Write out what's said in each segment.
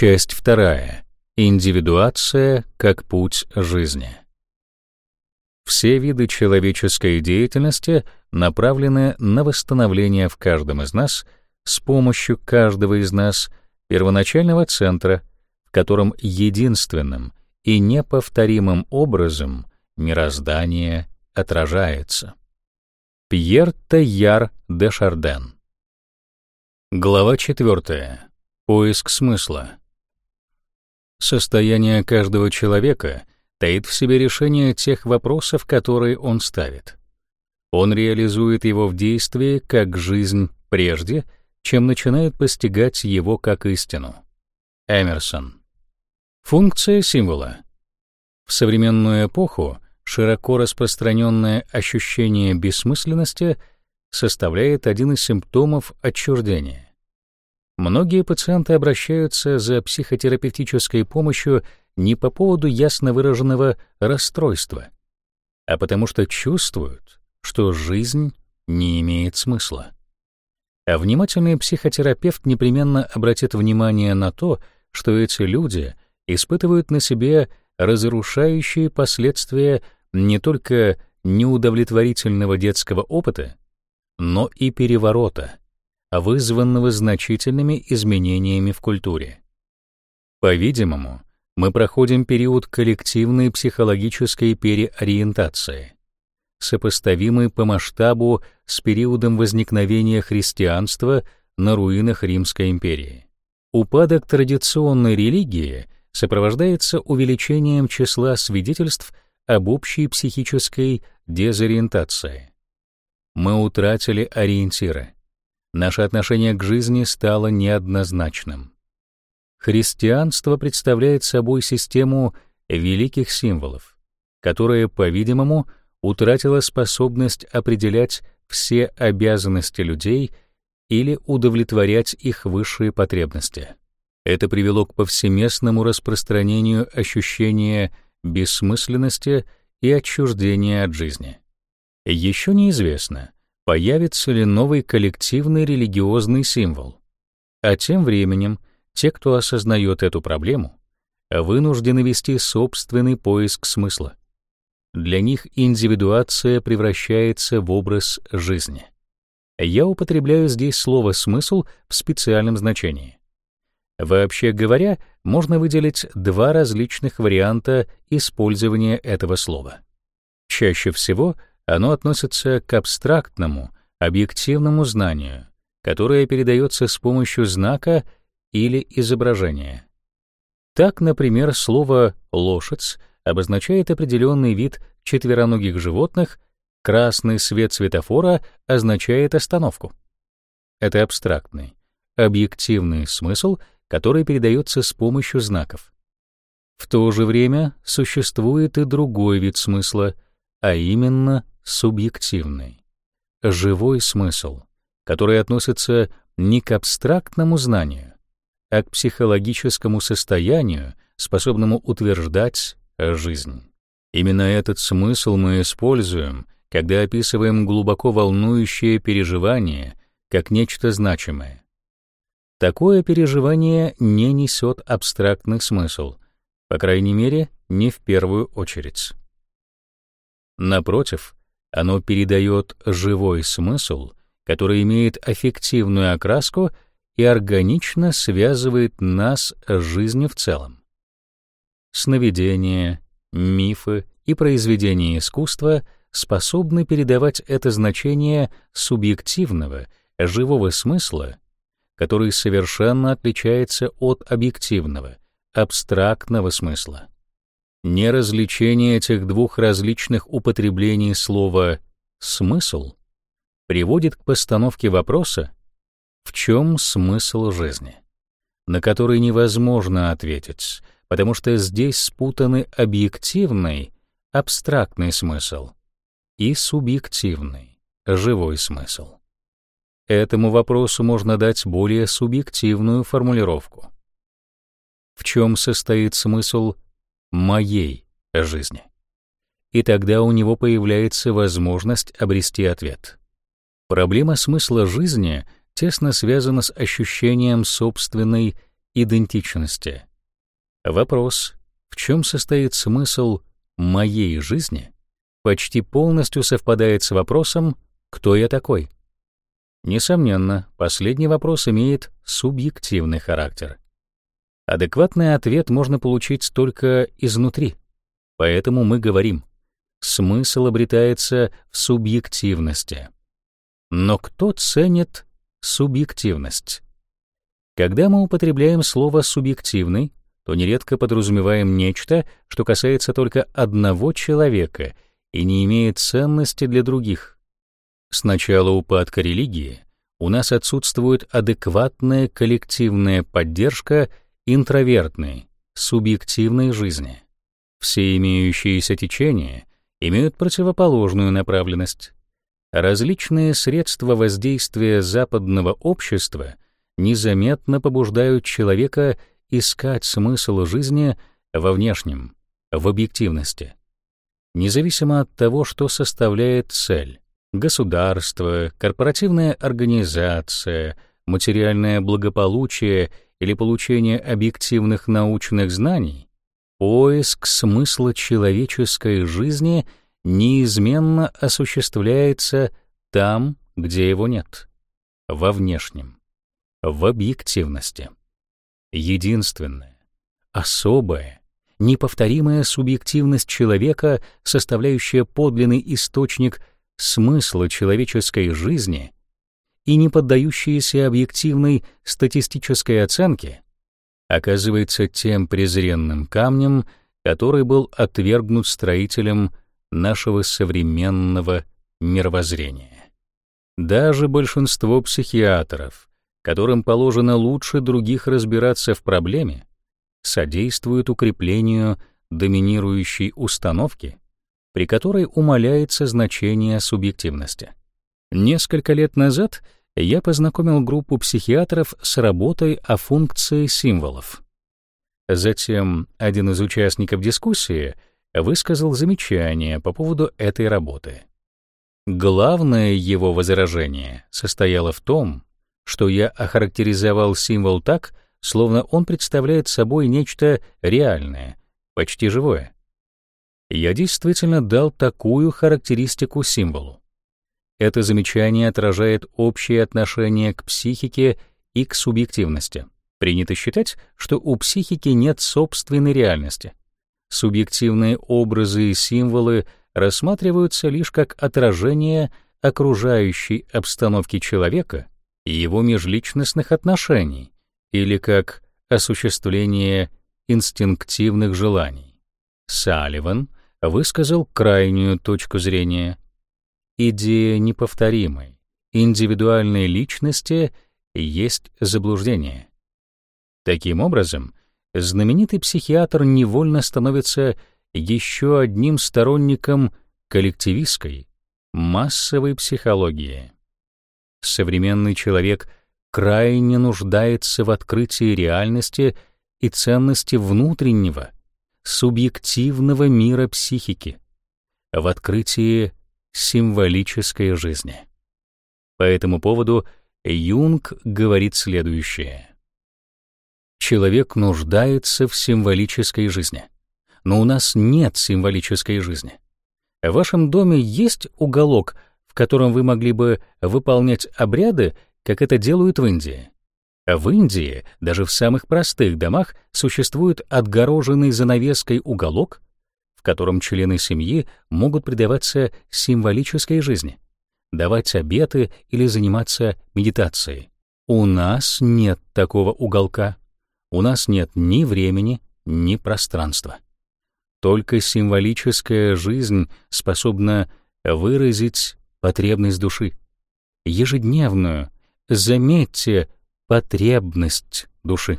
Часть вторая. Индивидуация как путь жизни. Все виды человеческой деятельности направлены на восстановление в каждом из нас с помощью каждого из нас первоначального центра, в котором единственным и неповторимым образом мироздание отражается. Пьер Тейяр де Шарден Глава 4. Поиск смысла. Состояние каждого человека таит в себе решение тех вопросов, которые он ставит. Он реализует его в действии как жизнь прежде, чем начинает постигать его как истину. Эмерсон. Функция символа. В современную эпоху широко распространенное ощущение бессмысленности составляет один из симптомов отчуждения. Многие пациенты обращаются за психотерапевтической помощью не по поводу ясно выраженного расстройства, а потому что чувствуют, что жизнь не имеет смысла. А внимательный психотерапевт непременно обратит внимание на то, что эти люди испытывают на себе разрушающие последствия не только неудовлетворительного детского опыта, но и переворота, вызванного значительными изменениями в культуре. По-видимому, мы проходим период коллективной психологической переориентации, сопоставимый по масштабу с периодом возникновения христианства на руинах Римской империи. Упадок традиционной религии сопровождается увеличением числа свидетельств об общей психической дезориентации. Мы утратили ориентиры наше отношение к жизни стало неоднозначным. Христианство представляет собой систему великих символов, которая, по-видимому, утратила способность определять все обязанности людей или удовлетворять их высшие потребности. Это привело к повсеместному распространению ощущения бессмысленности и отчуждения от жизни. Еще неизвестно, появится ли новый коллективный религиозный символ. А тем временем те, кто осознает эту проблему, вынуждены вести собственный поиск смысла. Для них индивидуация превращается в образ жизни. Я употребляю здесь слово «смысл» в специальном значении. Вообще говоря, можно выделить два различных варианта использования этого слова. Чаще всего — оно относится к абстрактному, объективному знанию, которое передается с помощью знака или изображения. Так, например, слово «лошадь» обозначает определенный вид четвероногих животных, красный свет светофора означает остановку. Это абстрактный, объективный смысл, который передается с помощью знаков. В то же время существует и другой вид смысла, а именно субъективный, живой смысл, который относится не к абстрактному знанию, а к психологическому состоянию, способному утверждать жизнь. Именно этот смысл мы используем, когда описываем глубоко волнующее переживание как нечто значимое. Такое переживание не несет абстрактный смысл, по крайней мере, не в первую очередь. Напротив, оно передает живой смысл, который имеет аффективную окраску и органично связывает нас с жизнью в целом. Сновидения, мифы и произведения искусства способны передавать это значение субъективного, живого смысла, который совершенно отличается от объективного, абстрактного смысла. Неразличение этих двух различных употреблений слова «смысл» приводит к постановке вопроса «в чем смысл жизни?», на который невозможно ответить, потому что здесь спутаны объективный, абстрактный смысл и субъективный, живой смысл. Этому вопросу можно дать более субъективную формулировку. В чем состоит смысл моей жизни. И тогда у него появляется возможность обрести ответ. Проблема смысла жизни тесно связана с ощущением собственной идентичности. Вопрос, в чем состоит смысл моей жизни, почти полностью совпадает с вопросом «Кто я такой?». Несомненно, последний вопрос имеет субъективный характер. Адекватный ответ можно получить только изнутри. Поэтому мы говорим, смысл обретается в субъективности. Но кто ценит субъективность? Когда мы употребляем слово «субъективный», то нередко подразумеваем нечто, что касается только одного человека и не имеет ценности для других. С начала упадка религии у нас отсутствует адекватная коллективная поддержка интровертной, субъективной жизни. Все имеющиеся течения имеют противоположную направленность. Различные средства воздействия западного общества незаметно побуждают человека искать смысл жизни во внешнем, в объективности. Независимо от того, что составляет цель — государство, корпоративная организация, материальное благополучие или получение объективных научных знаний, поиск смысла человеческой жизни неизменно осуществляется там, где его нет, во внешнем, в объективности. Единственная, особая, неповторимая субъективность человека, составляющая подлинный источник смысла человеческой жизни и не поддающаяся объективной статистической оценке, оказывается тем презренным камнем, который был отвергнут строителем нашего современного мировоззрения. Даже большинство психиатров — которым положено лучше других разбираться в проблеме, содействует укреплению доминирующей установки, при которой умаляется значение субъективности. Несколько лет назад я познакомил группу психиатров с работой о функции символов. Затем один из участников дискуссии высказал замечание по поводу этой работы. Главное его возражение состояло в том, что я охарактеризовал символ так, словно он представляет собой нечто реальное, почти живое. Я действительно дал такую характеристику символу. Это замечание отражает общее отношение к психике и к субъективности. Принято считать, что у психики нет собственной реальности. Субъективные образы и символы рассматриваются лишь как отражение окружающей обстановки человека и его межличностных отношений или как осуществление инстинктивных желаний. Салливан высказал крайнюю точку зрения. Идея неповторимой, индивидуальной личности есть заблуждение. Таким образом, знаменитый психиатр невольно становится еще одним сторонником коллективистской, массовой психологии. Современный человек крайне нуждается в открытии реальности и ценности внутреннего, субъективного мира психики, в открытии символической жизни. По этому поводу Юнг говорит следующее. Человек нуждается в символической жизни, но у нас нет символической жизни. В вашем доме есть уголок — в котором вы могли бы выполнять обряды, как это делают в Индии. В Индии даже в самых простых домах существует отгороженный занавеской уголок, в котором члены семьи могут предаваться символической жизни, давать обеты или заниматься медитацией. У нас нет такого уголка. У нас нет ни времени, ни пространства. Только символическая жизнь способна выразить потребность души. Ежедневную, заметьте, потребность души.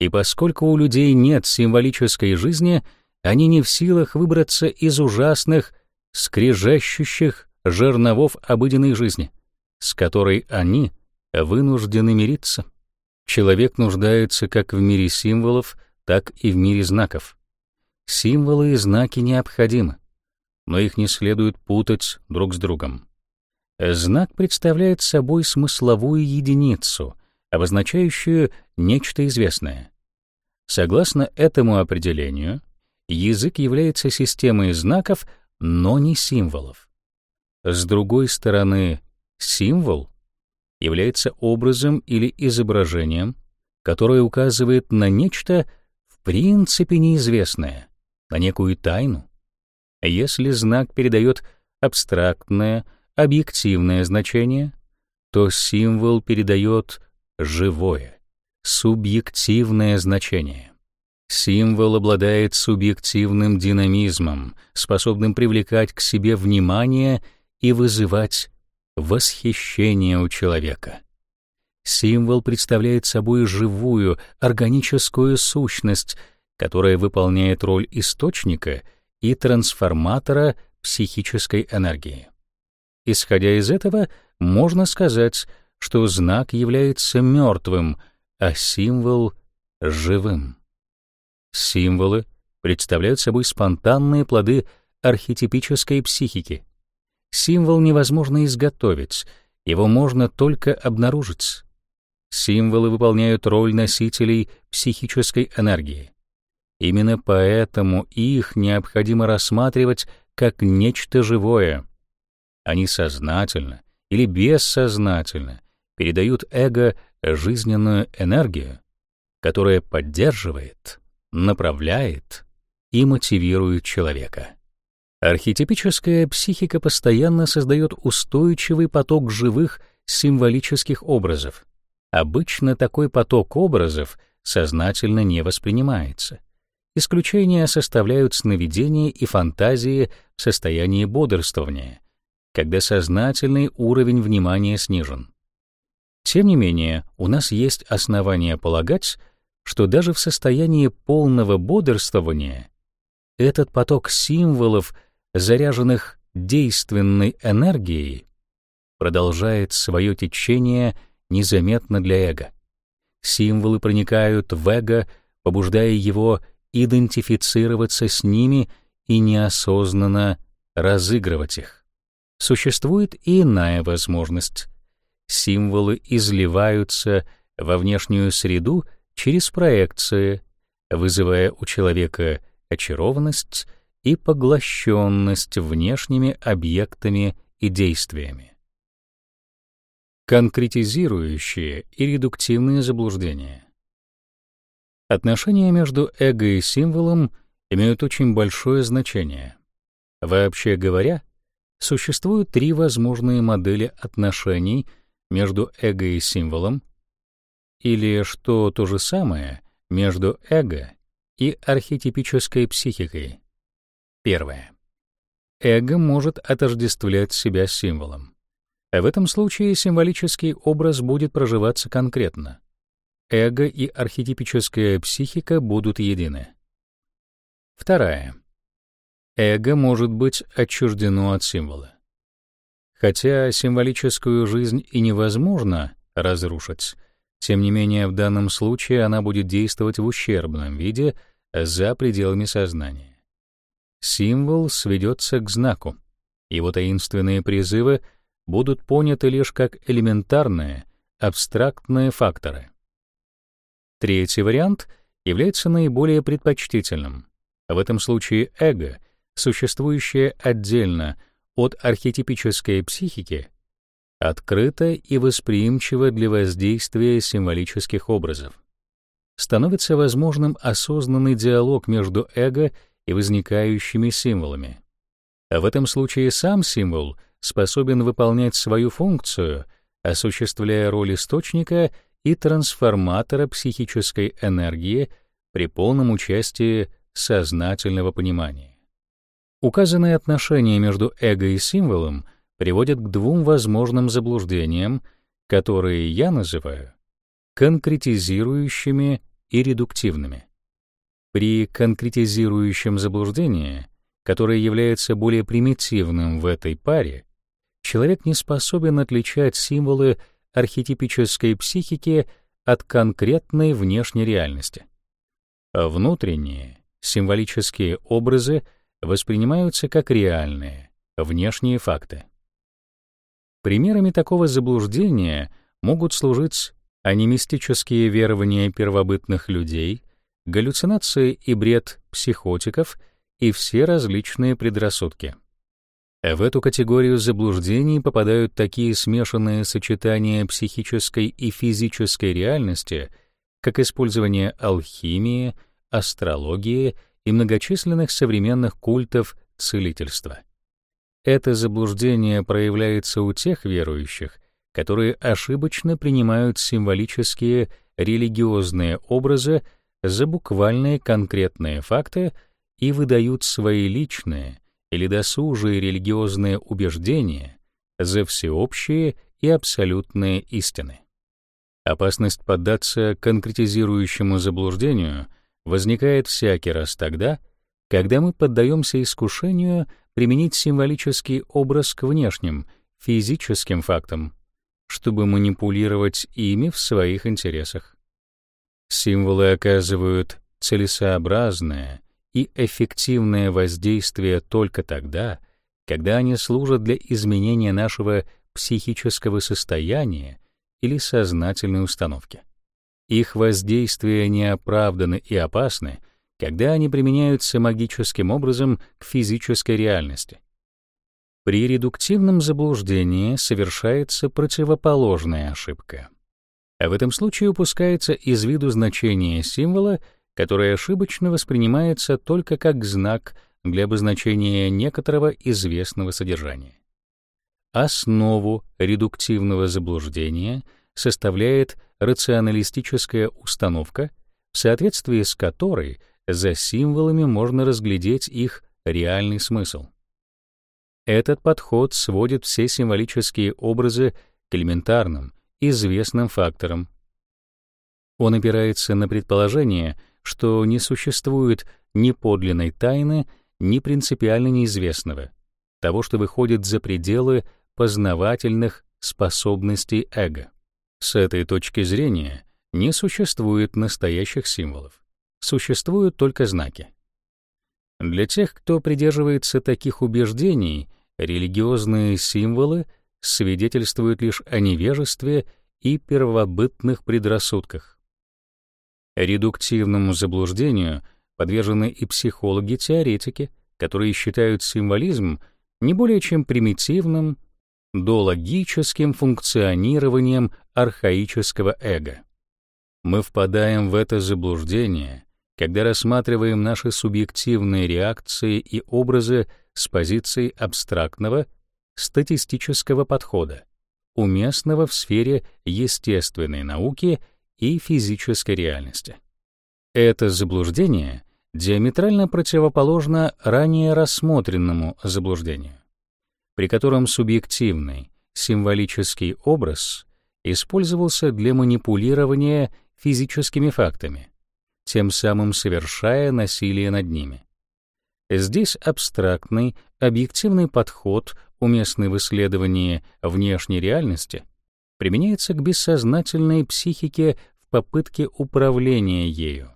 И поскольку у людей нет символической жизни, они не в силах выбраться из ужасных, скрежещущих жерновов обыденной жизни, с которой они вынуждены мириться. Человек нуждается как в мире символов, так и в мире знаков. Символы и знаки необходимы но их не следует путать друг с другом. Знак представляет собой смысловую единицу, обозначающую нечто известное. Согласно этому определению, язык является системой знаков, но не символов. С другой стороны, символ является образом или изображением, которое указывает на нечто в принципе неизвестное, на некую тайну. Если знак передает абстрактное, объективное значение, то символ передает живое, субъективное значение. Символ обладает субъективным динамизмом, способным привлекать к себе внимание и вызывать восхищение у человека. Символ представляет собой живую, органическую сущность, которая выполняет роль источника и трансформатора психической энергии. Исходя из этого, можно сказать, что знак является мертвым, а символ — живым. Символы представляют собой спонтанные плоды архетипической психики. Символ невозможно изготовить, его можно только обнаружить. Символы выполняют роль носителей психической энергии. Именно поэтому их необходимо рассматривать как нечто живое. Они сознательно или бессознательно передают эго жизненную энергию, которая поддерживает, направляет и мотивирует человека. Архетипическая психика постоянно создает устойчивый поток живых символических образов. Обычно такой поток образов сознательно не воспринимается — Исключения составляют сновидения и фантазии в состоянии бодрствования, когда сознательный уровень внимания снижен. Тем не менее, у нас есть основания полагать, что даже в состоянии полного бодрствования этот поток символов, заряженных действенной энергией, продолжает свое течение незаметно для эго. Символы проникают в эго, побуждая его идентифицироваться с ними и неосознанно разыгрывать их. Существует и иная возможность. Символы изливаются во внешнюю среду через проекции, вызывая у человека очарованность и поглощенность внешними объектами и действиями. Конкретизирующие и редуктивные заблуждения. Отношения между эго и символом имеют очень большое значение. Вообще говоря, существуют три возможные модели отношений между эго и символом, или, что то же самое, между эго и архетипической психикой. Первое. Эго может отождествлять себя символом. В этом случае символический образ будет проживаться конкретно эго и архетипическая психика будут едины. Вторая. Эго может быть отчуждено от символа. Хотя символическую жизнь и невозможно разрушить, тем не менее в данном случае она будет действовать в ущербном виде за пределами сознания. Символ сведется к знаку. Его таинственные призывы будут поняты лишь как элементарные, абстрактные факторы. Третий вариант является наиболее предпочтительным. В этом случае эго, существующее отдельно от архетипической психики, открыто и восприимчиво для воздействия символических образов. Становится возможным осознанный диалог между эго и возникающими символами. А в этом случае сам символ способен выполнять свою функцию, осуществляя роль источника и трансформатора психической энергии при полном участии сознательного понимания. Указанные отношения между эго и символом приводят к двум возможным заблуждениям, которые я называю конкретизирующими и редуктивными. При конкретизирующем заблуждении, которое является более примитивным в этой паре, человек не способен отличать символы архетипической психики от конкретной внешней реальности. А внутренние, символические образы воспринимаются как реальные, внешние факты. Примерами такого заблуждения могут служить анимистические верования первобытных людей, галлюцинации и бред психотиков и все различные предрассудки. В эту категорию заблуждений попадают такие смешанные сочетания психической и физической реальности, как использование алхимии, астрологии и многочисленных современных культов целительства. Это заблуждение проявляется у тех верующих, которые ошибочно принимают символические религиозные образы за буквальные конкретные факты и выдают свои личные или досужие религиозные убеждения за всеобщие и абсолютные истины. Опасность поддаться конкретизирующему заблуждению возникает всякий раз тогда, когда мы поддаемся искушению применить символический образ к внешним, физическим фактам, чтобы манипулировать ими в своих интересах. Символы оказывают целесообразное и эффективное воздействие только тогда, когда они служат для изменения нашего психического состояния или сознательной установки. Их воздействия неоправданы и опасны, когда они применяются магическим образом к физической реальности. При редуктивном заблуждении совершается противоположная ошибка. А в этом случае упускается из виду значение символа, которое ошибочно воспринимается только как знак для обозначения некоторого известного содержания. Основу редуктивного заблуждения составляет рационалистическая установка, в соответствии с которой за символами можно разглядеть их реальный смысл. Этот подход сводит все символические образы к элементарным, известным факторам. Он опирается на предположение, что не существует ни подлинной тайны, ни принципиально неизвестного, того, что выходит за пределы познавательных способностей эго. С этой точки зрения не существует настоящих символов, существуют только знаки. Для тех, кто придерживается таких убеждений, религиозные символы свидетельствуют лишь о невежестве и первобытных предрассудках. Редуктивному заблуждению подвержены и психологи-теоретики, которые считают символизм не более чем примитивным, дологическим функционированием архаического эго. Мы впадаем в это заблуждение, когда рассматриваем наши субъективные реакции и образы с позиции абстрактного, статистического подхода, уместного в сфере естественной науки и физической реальности. Это заблуждение диаметрально противоположно ранее рассмотренному заблуждению, при котором субъективный, символический образ использовался для манипулирования физическими фактами, тем самым совершая насилие над ними. Здесь абстрактный, объективный подход, уместный в исследовании внешней реальности, применяется к бессознательной психике в попытке управления ею.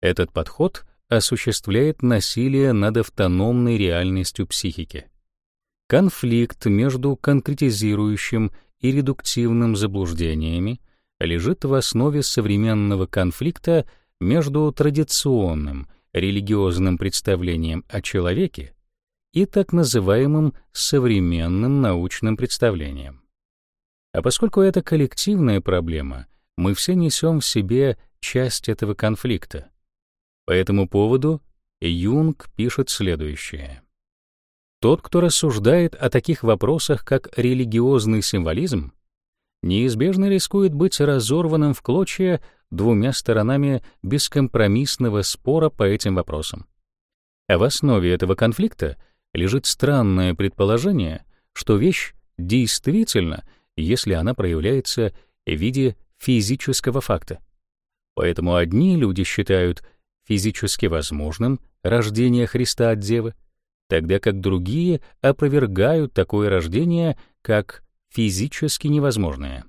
Этот подход осуществляет насилие над автономной реальностью психики. Конфликт между конкретизирующим и редуктивным заблуждениями лежит в основе современного конфликта между традиционным религиозным представлением о человеке и так называемым современным научным представлением. А поскольку это коллективная проблема, мы все несем в себе часть этого конфликта. По этому поводу Юнг пишет следующее. Тот, кто рассуждает о таких вопросах, как религиозный символизм, неизбежно рискует быть разорванным в клочья двумя сторонами бескомпромиссного спора по этим вопросам. А в основе этого конфликта лежит странное предположение, что вещь действительно, если она проявляется в виде физического факта. Поэтому одни люди считают физически возможным рождение Христа от Девы, тогда как другие опровергают такое рождение как физически невозможное.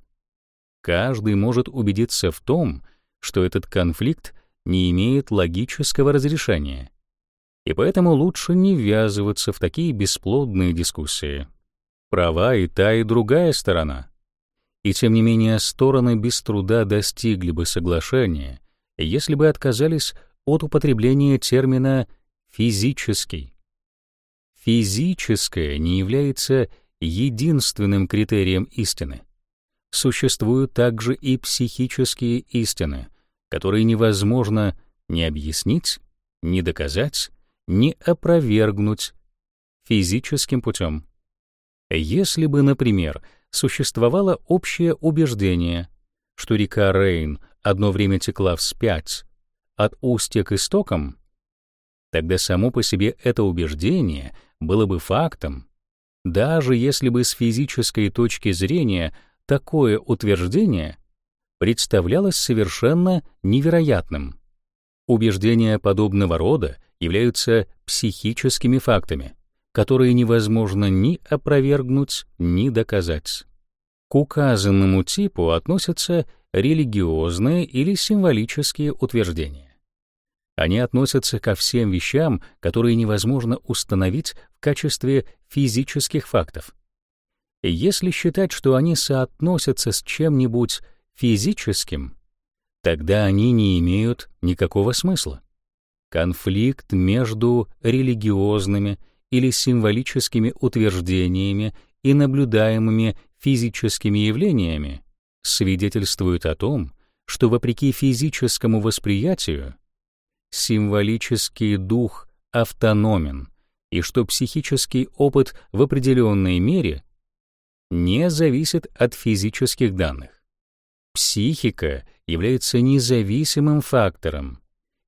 Каждый может убедиться в том, что этот конфликт не имеет логического разрешения, и поэтому лучше не ввязываться в такие бесплодные дискуссии. Права и та, и другая сторона. и тем не менее стороны без труда достигли бы соглашения, если бы отказались от употребления термина «физический». Физическое не является единственным критерием истины. Существуют также и психические истины, которые невозможно ни объяснить, ни доказать, ни опровергнуть физическим путем. Если бы, например, существовало общее убеждение, что река Рейн одно время текла вспять от устья к истокам, тогда само по себе это убеждение было бы фактом, даже если бы с физической точки зрения такое утверждение представлялось совершенно невероятным. Убеждения подобного рода являются психическими фактами, которые невозможно ни опровергнуть, ни доказать. К указанному типу относятся религиозные или символические утверждения. Они относятся ко всем вещам, которые невозможно установить в качестве физических фактов. Если считать, что они соотносятся с чем-нибудь физическим, тогда они не имеют никакого смысла. Конфликт между религиозными или символическими утверждениями и наблюдаемыми физическими явлениями свидетельствует о том, что вопреки физическому восприятию символический дух автономен и что психический опыт в определенной мере не зависит от физических данных. Психика является независимым фактором,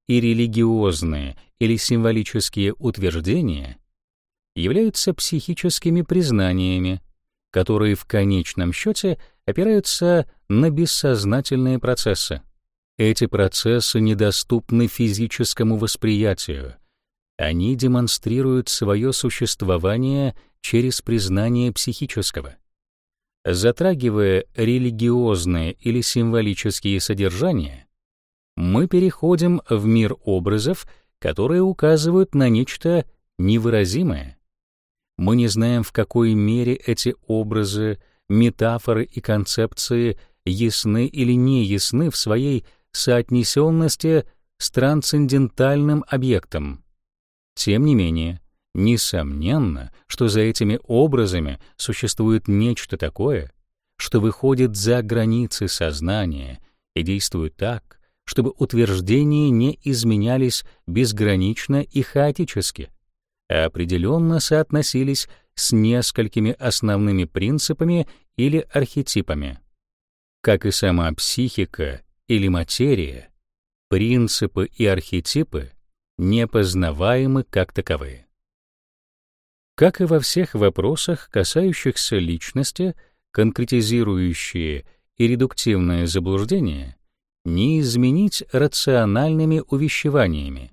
и религиозные или символические утверждения являются психическими признаниями, которые в конечном счете опираются на бессознательные процессы. Эти процессы недоступны физическому восприятию. Они демонстрируют свое существование через признание психического. Затрагивая религиозные или символические содержания, мы переходим в мир образов, которые указывают на нечто невыразимое. Мы не знаем, в какой мере эти образы, метафоры и концепции ясны или не ясны в своей соотнесенности с трансцендентальным объектом. Тем не менее, Несомненно, что за этими образами существует нечто такое, что выходит за границы сознания и действует так, чтобы утверждения не изменялись безгранично и хаотически, а определенно соотносились с несколькими основными принципами или архетипами. Как и сама психика или материя, принципы и архетипы непознаваемы как таковые. Как и во всех вопросах, касающихся личности, конкретизирующие и редуктивное заблуждение, не изменить рациональными увещеваниями.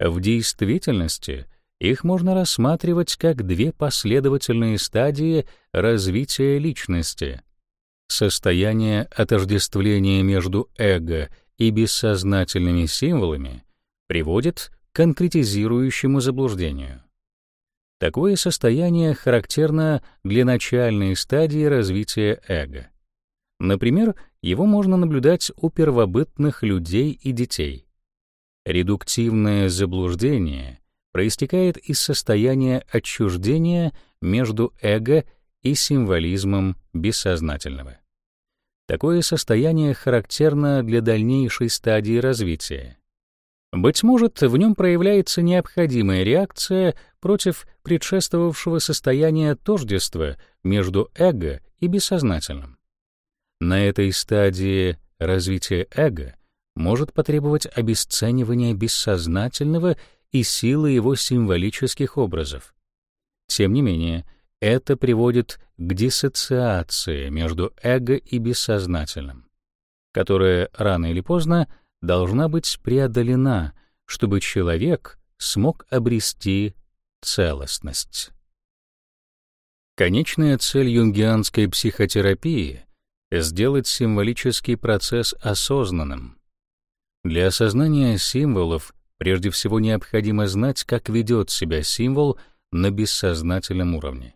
В действительности их можно рассматривать как две последовательные стадии развития личности. Состояние отождествления между эго и бессознательными символами приводит к конкретизирующему заблуждению. Такое состояние характерно для начальной стадии развития эго. Например, его можно наблюдать у первобытных людей и детей. Редуктивное заблуждение проистекает из состояния отчуждения между эго символизмом бессознательного. Такое состояние характерно для дальнейшей стадии развития. Быть может, в нем проявляется необходимая реакция против предшествовавшего состояния тождества между эго и бессознательным. На этой стадии развития эго может потребовать обесценивания бессознательного и силы его символических образов. Тем не менее, это приводит к диссоциации между эго и бессознательным, которая рано или поздно должна быть преодолена, чтобы человек смог обрести целостность. Конечная цель юнгианской психотерапии — сделать символический процесс осознанным. Для осознания символов прежде всего необходимо знать, как ведет себя символ на бессознательном уровне.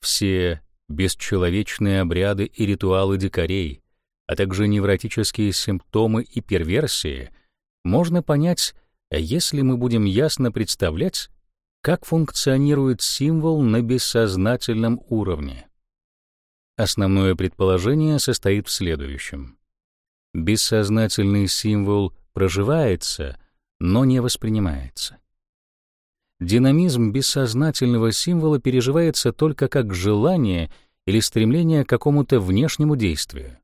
Все бесчеловечные обряды и ритуалы дикарей, а также невротические симптомы и перверсии, можно понять, если мы будем ясно представлять, как функционирует символ на бессознательном уровне. Основное предположение состоит в следующем. Бессознательный символ проживается, но не воспринимается. Динамизм бессознательного символа переживается только как желание или стремление к какому-то внешнему действию.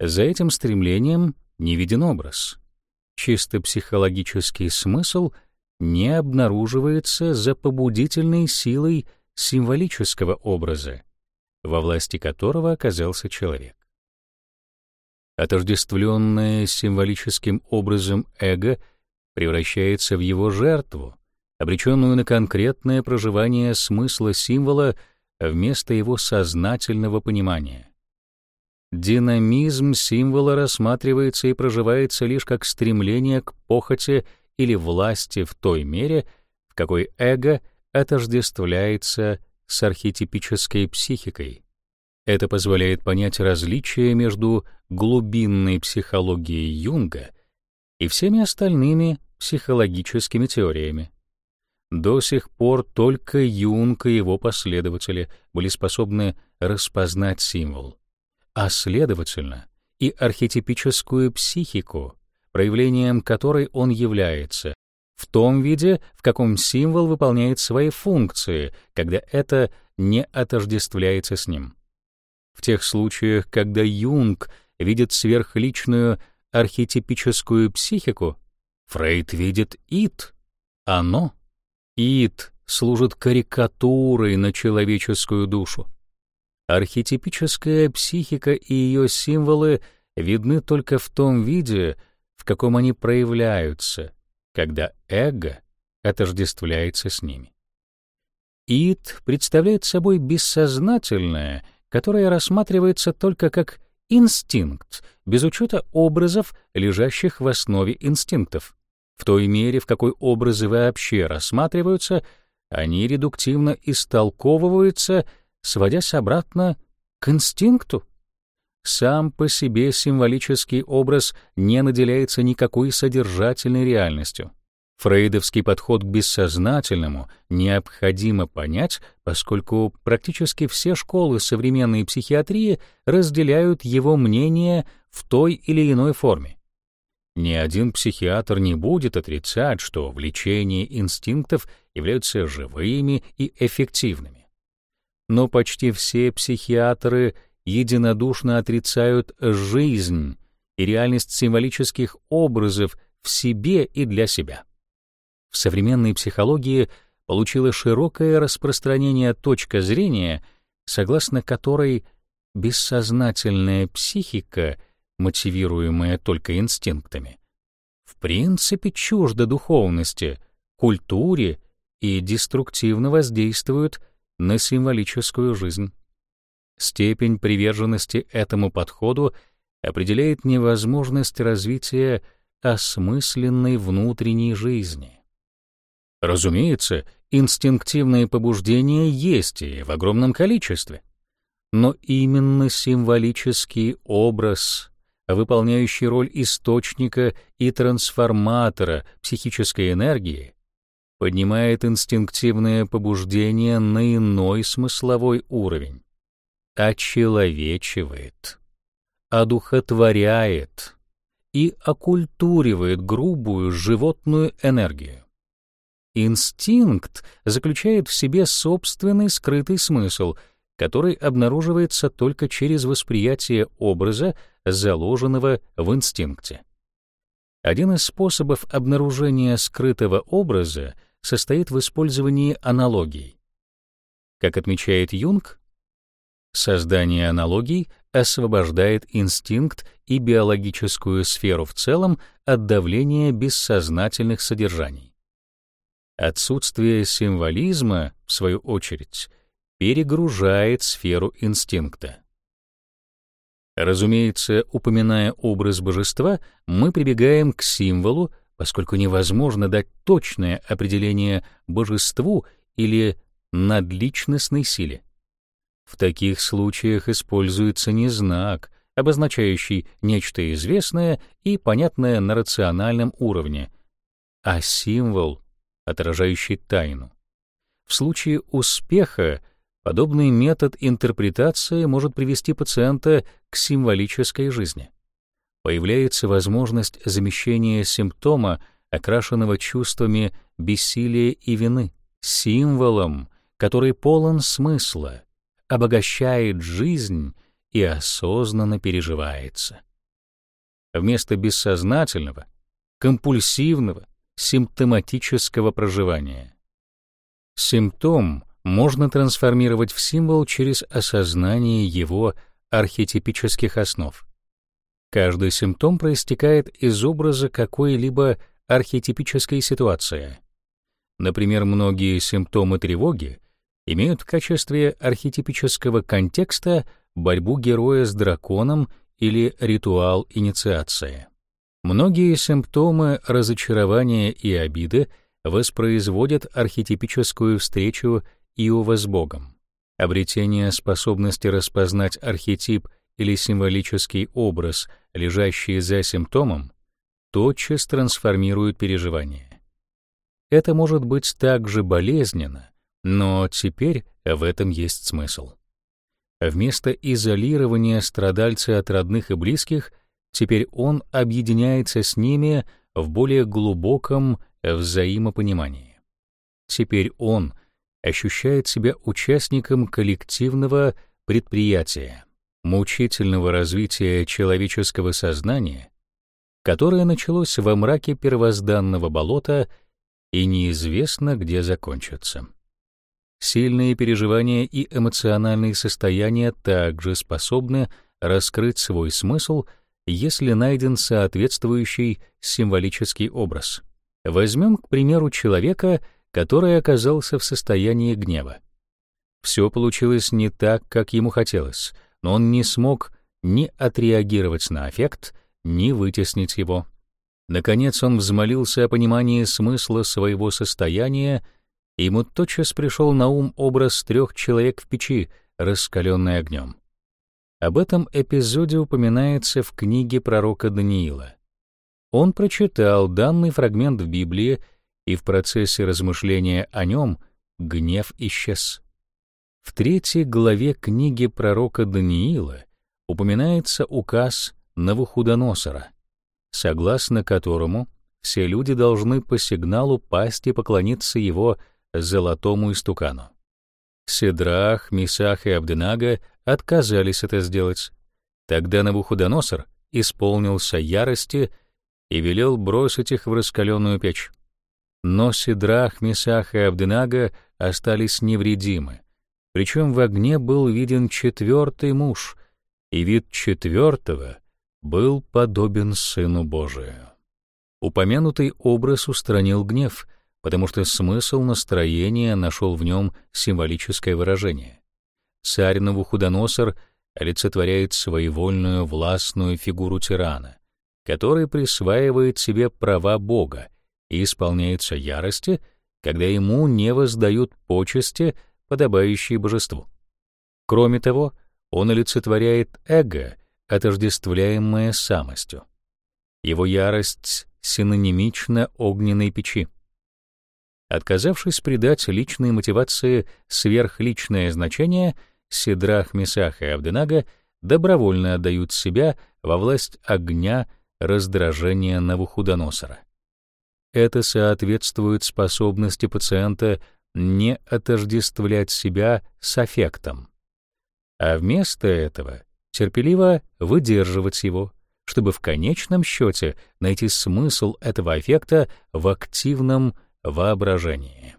За этим стремлением не виден образ. Чисто психологический смысл не обнаруживается за побудительной силой символического образа, во власти которого оказался человек. Отождествленное символическим образом эго превращается в его жертву, обреченную на конкретное проживание смысла символа вместо его сознательного понимания. Динамизм символа рассматривается и проживается лишь как стремление к похоти или власти в той мере, в какой эго отождествляется с архетипической психикой. Это позволяет понять различие между глубинной психологией Юнга и всеми остальными психологическими теориями. До сих пор только Юнг и его последователи были способны распознать символ а следовательно и архетипическую психику, проявлением которой он является, в том виде, в каком символ выполняет свои функции, когда это не отождествляется с ним. В тех случаях, когда Юнг видит сверхличную архетипическую психику, Фрейд видит ид, оно. Ид служит карикатурой на человеческую душу. Архетипическая психика и ее символы видны только в том виде, в каком они проявляются, когда эго отождествляется с ними. Ид представляет собой бессознательное, которое рассматривается только как инстинкт, без учета образов, лежащих в основе инстинктов. В той мере, в какой образы вообще рассматриваются, они редуктивно истолковываются сводясь обратно к инстинкту. Сам по себе символический образ не наделяется никакой содержательной реальностью. Фрейдовский подход к бессознательному необходимо понять, поскольку практически все школы современной психиатрии разделяют его мнение в той или иной форме. Ни один психиатр не будет отрицать, что влечения инстинктов являются живыми и эффективными но почти все психиатры единодушно отрицают жизнь и реальность символических образов в себе и для себя. В современной психологии получила широкое распространение точка зрения, согласно которой бессознательная психика, мотивируемая только инстинктами, в принципе чужда духовности, культуре и деструктивно воздействует на символическую жизнь. Степень приверженности этому подходу определяет невозможность развития осмысленной внутренней жизни. Разумеется, инстинктивные побуждения есть и в огромном количестве, но именно символический образ, выполняющий роль источника и трансформатора психической энергии, поднимает инстинктивное побуждение на иной смысловой уровень, очеловечивает, одухотворяет и окультуривает грубую животную энергию. Инстинкт заключает в себе собственный скрытый смысл, который обнаруживается только через восприятие образа, заложенного в инстинкте. Один из способов обнаружения скрытого образа — состоит в использовании аналогий. Как отмечает Юнг, создание аналогий освобождает инстинкт и биологическую сферу в целом от давления бессознательных содержаний. Отсутствие символизма, в свою очередь, перегружает сферу инстинкта. Разумеется, упоминая образ божества, мы прибегаем к символу, поскольку невозможно дать точное определение божеству или надличностной силе. В таких случаях используется не знак, обозначающий нечто известное и понятное на рациональном уровне, а символ, отражающий тайну. В случае успеха подобный метод интерпретации может привести пациента к символической жизни. Появляется возможность замещения симптома, окрашенного чувствами бессилия и вины, символом, который полон смысла, обогащает жизнь и осознанно переживается. Вместо бессознательного, компульсивного, симптоматического проживания. Симптом можно трансформировать в символ через осознание его архетипических основ. Каждый симптом проистекает из образа какой-либо архетипической ситуации. Например, многие симптомы тревоги имеют в качестве архетипического контекста борьбу героя с драконом или ритуал инициации. Многие симптомы разочарования и обиды воспроизводят архетипическую встречу Иова с Богом. Обретение способности распознать архетип или символический образ, лежащий за симптомом, тотчас трансформирует переживание. Это может быть также болезненно, но теперь в этом есть смысл. Вместо изолирования страдальца от родных и близких, теперь он объединяется с ними в более глубоком взаимопонимании. Теперь он ощущает себя участником коллективного предприятия, мучительного развития человеческого сознания, которое началось во мраке первозданного болота и неизвестно, где закончится. Сильные переживания и эмоциональные состояния также способны раскрыть свой смысл, если найден соответствующий символический образ. Возьмем, к примеру, человека, который оказался в состоянии гнева. Все получилось не так, как ему хотелось, но он не смог ни отреагировать на аффект, ни вытеснить его. Наконец он взмолился о понимании смысла своего состояния и ему тотчас пришел на ум образ трех человек в печи, раскаленной огнем. Об этом эпизоде упоминается в книге пророка Даниила. Он прочитал данный фрагмент в Библии, и в процессе размышления о нем гнев исчез. В третьей главе книги пророка Даниила упоминается указ Навуходоносора, согласно которому все люди должны по сигналу пасть и поклониться его золотому истукану. Седрах, Мисах и Абденага отказались это сделать. Тогда Навуходоносор исполнился ярости и велел бросить их в раскаленную печь. Но Седрах, Мисах и Абденага остались невредимы. Причем в огне был виден четвертый муж, и вид четвертого был подобен Сыну Божию. Упомянутый образ устранил гнев — потому что смысл настроения нашел в нем символическое выражение. Царь Навуходоносор олицетворяет своевольную властную фигуру тирана, который присваивает себе права Бога и исполняется ярости, когда ему не воздают почести, подобающие божеству. Кроме того, он олицетворяет эго, отождествляемое самостью. Его ярость синонимична огненной печи. Отказавшись придать личной мотивации сверхличное значение, Сидрах, Месах и Абденага добровольно отдают себя во власть огня раздражения Навуходоносора. Это соответствует способности пациента не отождествлять себя с аффектом, а вместо этого терпеливо выдерживать его, чтобы в конечном счете найти смысл этого аффекта в активном воображение.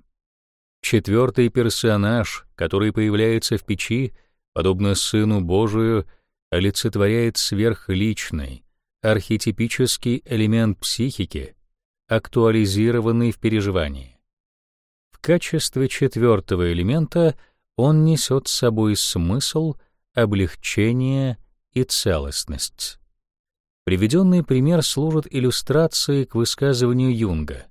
Четвертый персонаж, который появляется в печи, подобно Сыну Божию, олицетворяет сверхличный, архетипический элемент психики, актуализированный в переживании. В качестве четвертого элемента он несет с собой смысл, облегчение и целостность. Приведенный пример служит иллюстрацией к высказыванию Юнга.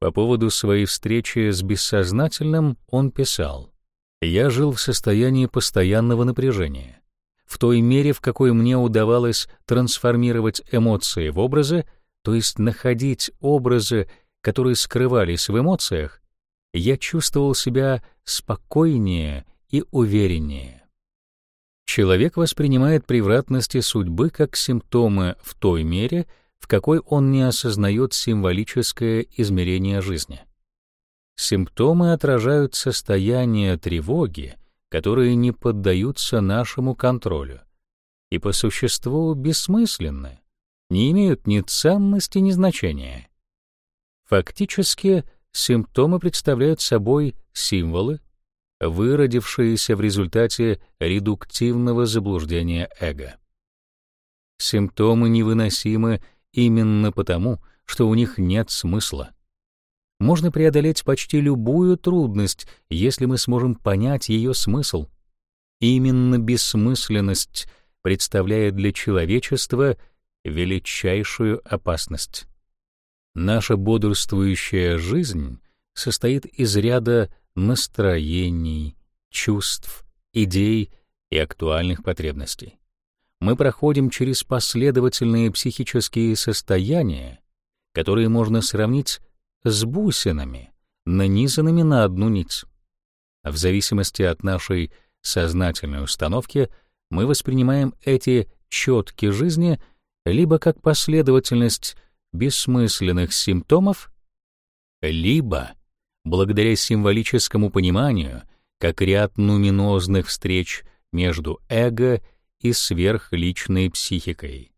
По поводу своей встречи с бессознательным он писал: Я жил в состоянии постоянного напряжения. В той мере, в какой мне удавалось трансформировать эмоции в образы, то есть находить образы, которые скрывались в эмоциях, я чувствовал себя спокойнее и увереннее. Человек воспринимает превратности судьбы как симптомы в той мере, в какой он не осознает символическое измерение жизни. Симптомы отражают состояние тревоги, которые не поддаются нашему контролю и по существу бессмысленны, не имеют ни ценности, ни значения. Фактически, симптомы представляют собой символы, выродившиеся в результате редуктивного заблуждения эго. Симптомы невыносимы именно потому, что у них нет смысла. Можно преодолеть почти любую трудность, если мы сможем понять ее смысл. Именно бессмысленность представляет для человечества величайшую опасность. Наша бодрствующая жизнь состоит из ряда настроений, чувств, идей и актуальных потребностей. Мы проходим через последовательные психические состояния, которые можно сравнить с бусинами, нанизанными на одну нить. В зависимости от нашей сознательной установки мы воспринимаем эти четки жизни либо как последовательность бессмысленных симптомов, либо, благодаря символическому пониманию, как ряд нуминозных встреч между эго и сверхличной психикой.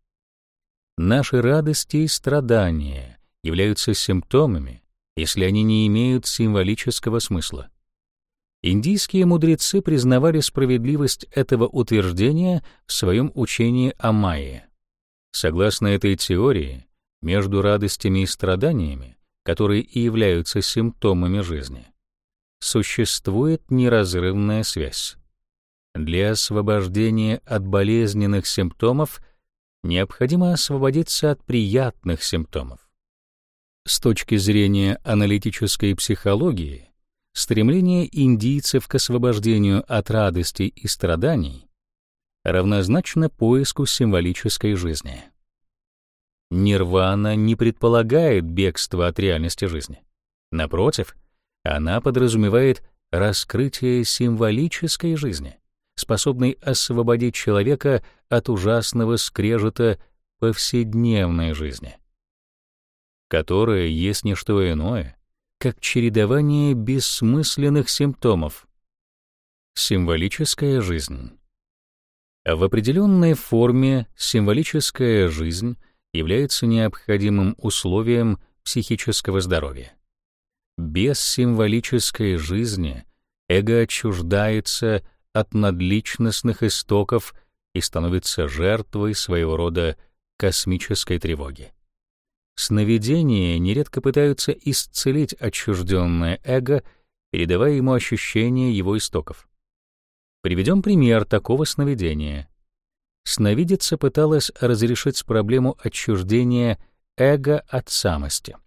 Наши радости и страдания являются симптомами, если они не имеют символического смысла. Индийские мудрецы признавали справедливость этого утверждения в своем учении о Майе. Согласно этой теории, между радостями и страданиями, которые и являются симптомами жизни, существует неразрывная связь. Для освобождения от болезненных симптомов необходимо освободиться от приятных симптомов. С точки зрения аналитической психологии, стремление индийцев к освобождению от радостей и страданий равнозначно поиску символической жизни. Нирвана не предполагает бегство от реальности жизни. Напротив, она подразумевает раскрытие символической жизни, способной освободить человека от ужасного скрежета повседневной жизни которое есть не что иное, как чередование бессмысленных симптомов. Символическая жизнь. В определенной форме символическая жизнь является необходимым условием психического здоровья. Без символической жизни эго отчуждается от надличностных истоков и становится жертвой своего рода космической тревоги. Сновидения нередко пытаются исцелить отчужденное эго, передавая ему ощущение его истоков. Приведем пример такого сновидения. Сновидица пыталась разрешить проблему отчуждения эго от самости.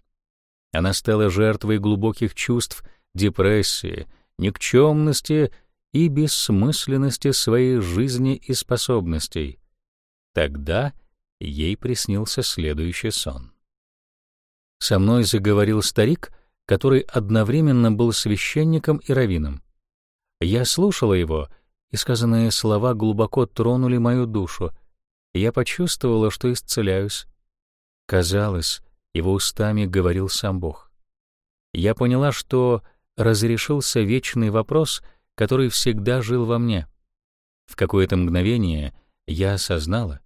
Она стала жертвой глубоких чувств депрессии, никчемности и бессмысленности своей жизни и способностей. Тогда ей приснился следующий сон. Со мной заговорил старик, который одновременно был священником и раввином. Я слушала его, и сказанные слова глубоко тронули мою душу. Я почувствовала, что исцеляюсь. Казалось, его устами говорил сам Бог. Я поняла, что разрешился вечный вопрос, который всегда жил во мне. В какое-то мгновение я осознала,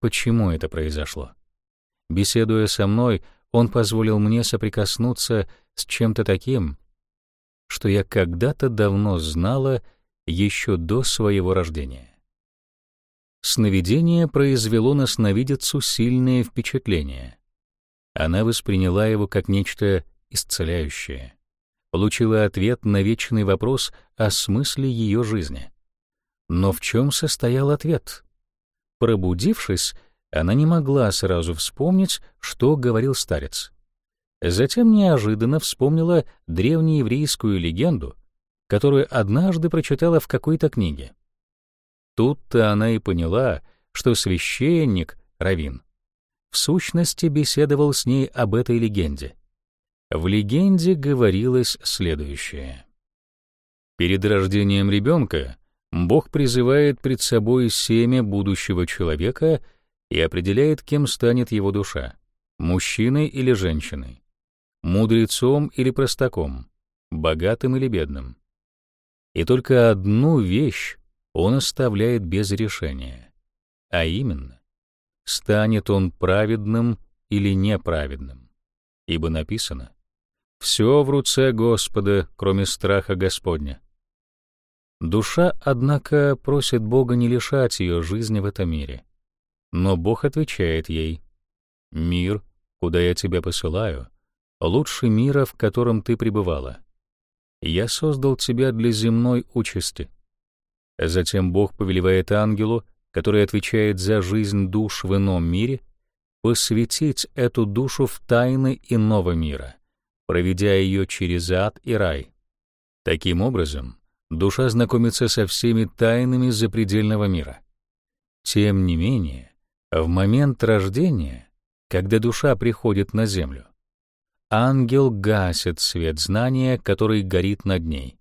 почему это произошло. Беседуя со мной, он позволил мне соприкоснуться с чем-то таким, что я когда-то давно знала еще до своего рождения. Сновидение произвело на сновидицу сильное впечатление. Она восприняла его как нечто исцеляющее, получила ответ на вечный вопрос о смысле ее жизни. Но в чем состоял ответ? Пробудившись, она не могла сразу вспомнить, что говорил старец. Затем неожиданно вспомнила древнееврейскую легенду, которую однажды прочитала в какой-то книге. Тут-то она и поняла, что священник, Равин, в сущности беседовал с ней об этой легенде. В легенде говорилось следующее. Перед рождением ребенка Бог призывает пред собой семя будущего человека и определяет, кем станет его душа — мужчиной или женщиной, мудрецом или простаком, богатым или бедным. И только одну вещь он оставляет без решения, а именно, станет он праведным или неправедным. Ибо написано, «Все в руце Господа, кроме страха Господня». Душа, однако, просит Бога не лишать ее жизни в этом мире. Но Бог отвечает ей, «Мир, куда я тебя посылаю, лучше мира, в котором ты пребывала. Я создал тебя для земной участи». Затем Бог повелевает ангелу, который отвечает за жизнь душ в ином мире, посвятить эту душу в тайны иного мира, проведя ее через ад и рай. Таким образом, душа знакомится со всеми тайнами запредельного мира. Тем не менее, в момент рождения, когда душа приходит на землю, ангел гасит свет знания, который горит над ней.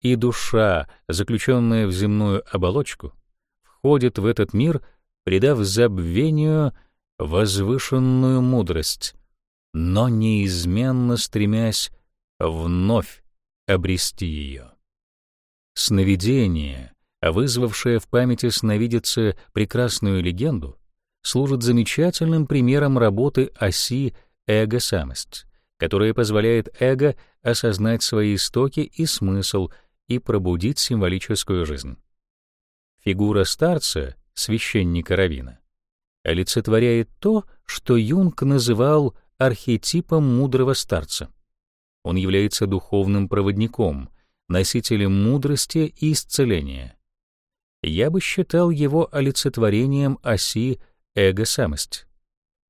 И душа, заключенная в земную оболочку, входит в этот мир, придав забвению возвышенную мудрость, но неизменно стремясь вновь обрести ее. Сновидение, вызвавшее в памяти сновидицы прекрасную легенду, служит замечательным примером работы оси эго-самость, которая позволяет эго осознать свои истоки и смысл и пробудить символическую жизнь. Фигура старца, священника Равина, олицетворяет то, что Юнг называл архетипом мудрого старца. Он является духовным проводником, носителем мудрости и исцеления. Я бы считал его олицетворением оси эго-самость.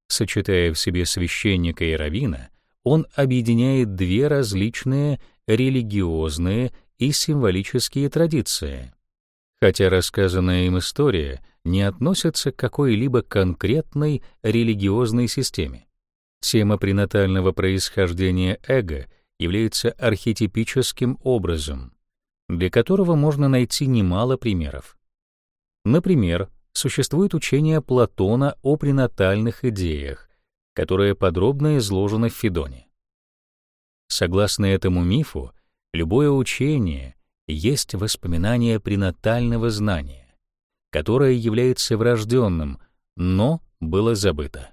Сочетая в себе священника и равина, он объединяет две различные религиозные и символические традиции. Хотя рассказанная им история не относится к какой-либо конкретной религиозной системе. Тема пренатального происхождения эго является архетипическим образом, для которого можно найти немало примеров. Например, существует учение Платона о пренатальных идеях, которое подробно изложено в Федоне. Согласно этому мифу, любое учение есть воспоминание пренатального знания, которое является врожденным, но было забыто.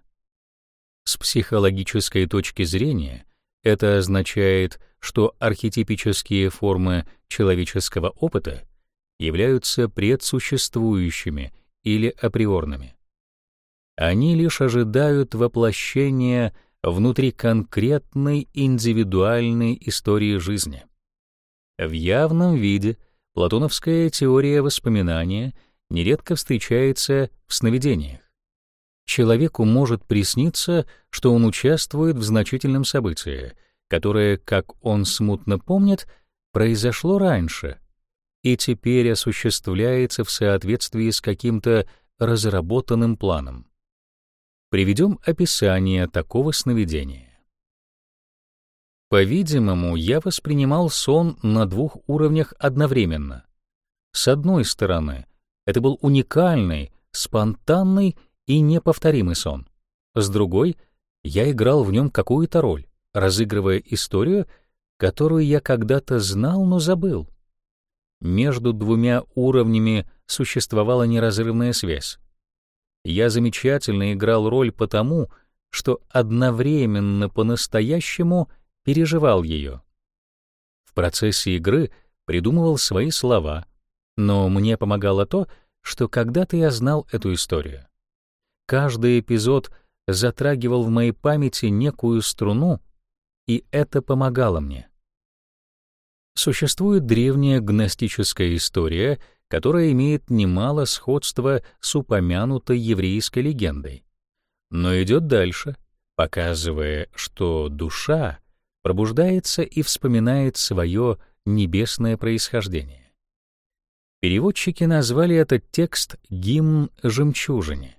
С психологической точки зрения это означает, что архетипические формы человеческого опыта являются предсуществующими или априорными. Они лишь ожидают воплощения внутри конкретной индивидуальной истории жизни. В явном виде платоновская теория воспоминания нередко встречается в сновидениях. Человеку может присниться, что он участвует в значительном событии, которое, как он смутно помнит, произошло раньше и теперь осуществляется в соответствии с каким-то разработанным планом. Приведем описание такого сновидения. По-видимому, я воспринимал сон на двух уровнях одновременно. С одной стороны, это был уникальный, спонтанный и неповторимый сон. С другой, я играл в нем какую-то роль, разыгрывая историю, которую я когда-то знал, но забыл. Между двумя уровнями существовала неразрывная связь. Я замечательно играл роль потому, что одновременно по-настоящему переживал ее. В процессе игры придумывал свои слова, но мне помогало то, что когда-то я знал эту историю. Каждый эпизод затрагивал в моей памяти некую струну, и это помогало мне. Существует древняя гностическая история, которая имеет немало сходства с упомянутой еврейской легендой, но идет дальше, показывая, что душа пробуждается и вспоминает свое небесное происхождение. Переводчики назвали этот текст «Гимн жемчужине».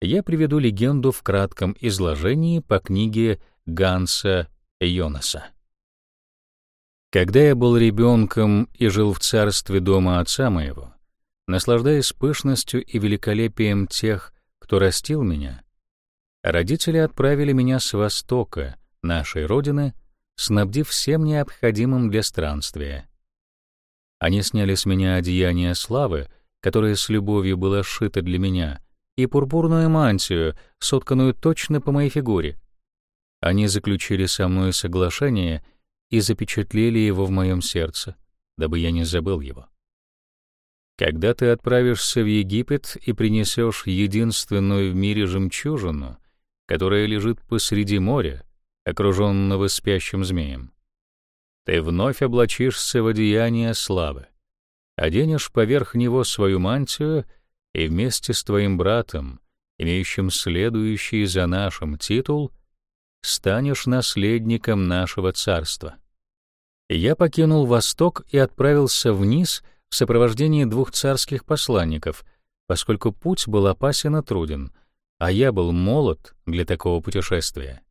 Я приведу легенду в кратком изложении по книге Ганса Йонаса. Когда я был ребенком и жил в царстве дома отца моего, наслаждаясь пышностью и великолепием тех, кто растил меня, родители отправили меня с востока, нашей родины, снабдив всем необходимым для странствия. Они сняли с меня одеяние славы, которое с любовью было сшито для меня, и пурпурную мантию, сотканную точно по моей фигуре. Они заключили со мной соглашение — и запечатлели его в моем сердце, дабы я не забыл его. Когда ты отправишься в Египет и принесешь единственную в мире жемчужину, которая лежит посреди моря, окруженного спящим змеем, ты вновь облачишься в одеяние славы, оденешь поверх него свою мантию и вместе с твоим братом, имеющим следующий за нашим титул, станешь наследником нашего царства. Я покинул Восток и отправился вниз в сопровождении двух царских посланников, поскольку путь был опасен и труден, а я был молод для такого путешествия.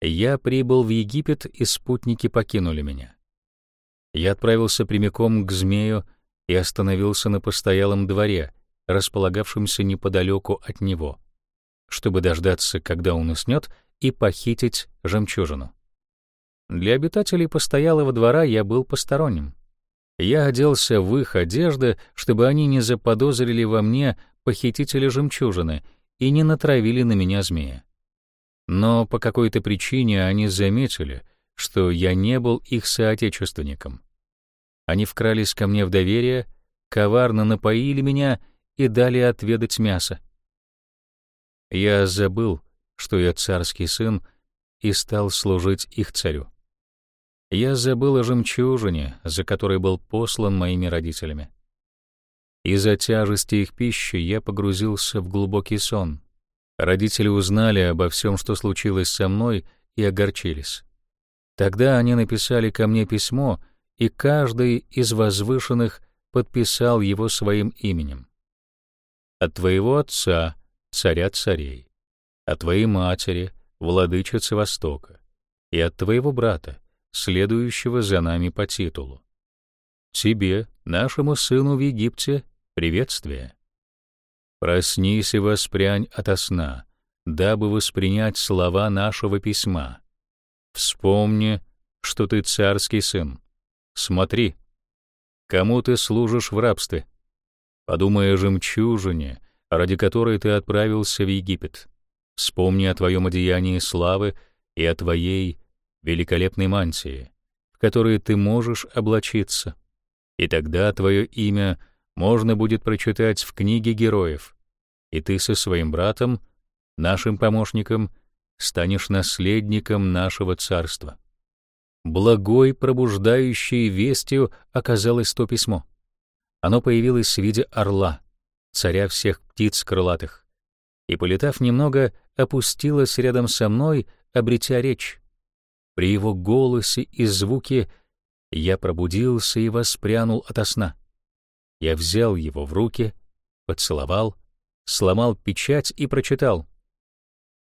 Я прибыл в Египет, и спутники покинули меня. Я отправился прямиком к змею и остановился на постоялом дворе, располагавшемся неподалеку от него, чтобы дождаться, когда он уснет, и похитить жемчужину. Для обитателей постоялого двора я был посторонним. Я оделся в их одежды, чтобы они не заподозрили во мне похитителя жемчужины и не натравили на меня змея. Но по какой-то причине они заметили, что я не был их соотечественником. Они вкрались ко мне в доверие, коварно напоили меня и дали отведать мясо. Я забыл, что я царский сын, и стал служить их царю. Я забыл о жемчужине, за которой был послан моими родителями. Из-за тяжести их пищи я погрузился в глубокий сон. Родители узнали обо всем, что случилось со мной, и огорчились. Тогда они написали ко мне письмо, и каждый из возвышенных подписал его своим именем. От твоего отца, царя царей, от твоей матери, владычицы Востока, и от твоего брата, следующего за нами по титулу. Тебе, нашему сыну в Египте, приветствие. Проснись и воспрянь ото сна, дабы воспринять слова нашего письма. Вспомни, что ты царский сын. Смотри, кому ты служишь в рабстве. Подумай о жемчужине, ради которой ты отправился в Египет. Вспомни о твоем одеянии славы и о твоей великолепной мантии, в которой ты можешь облачиться. И тогда твое имя можно будет прочитать в книге героев, и ты со своим братом, нашим помощником, станешь наследником нашего царства. Благой, пробуждающей вестью оказалось то письмо. Оно появилось в виде орла, царя всех птиц крылатых и, полетав немного, опустилась рядом со мной, обретя речь. При его голосе и звуке я пробудился и воспрянул ото сна. Я взял его в руки, поцеловал, сломал печать и прочитал.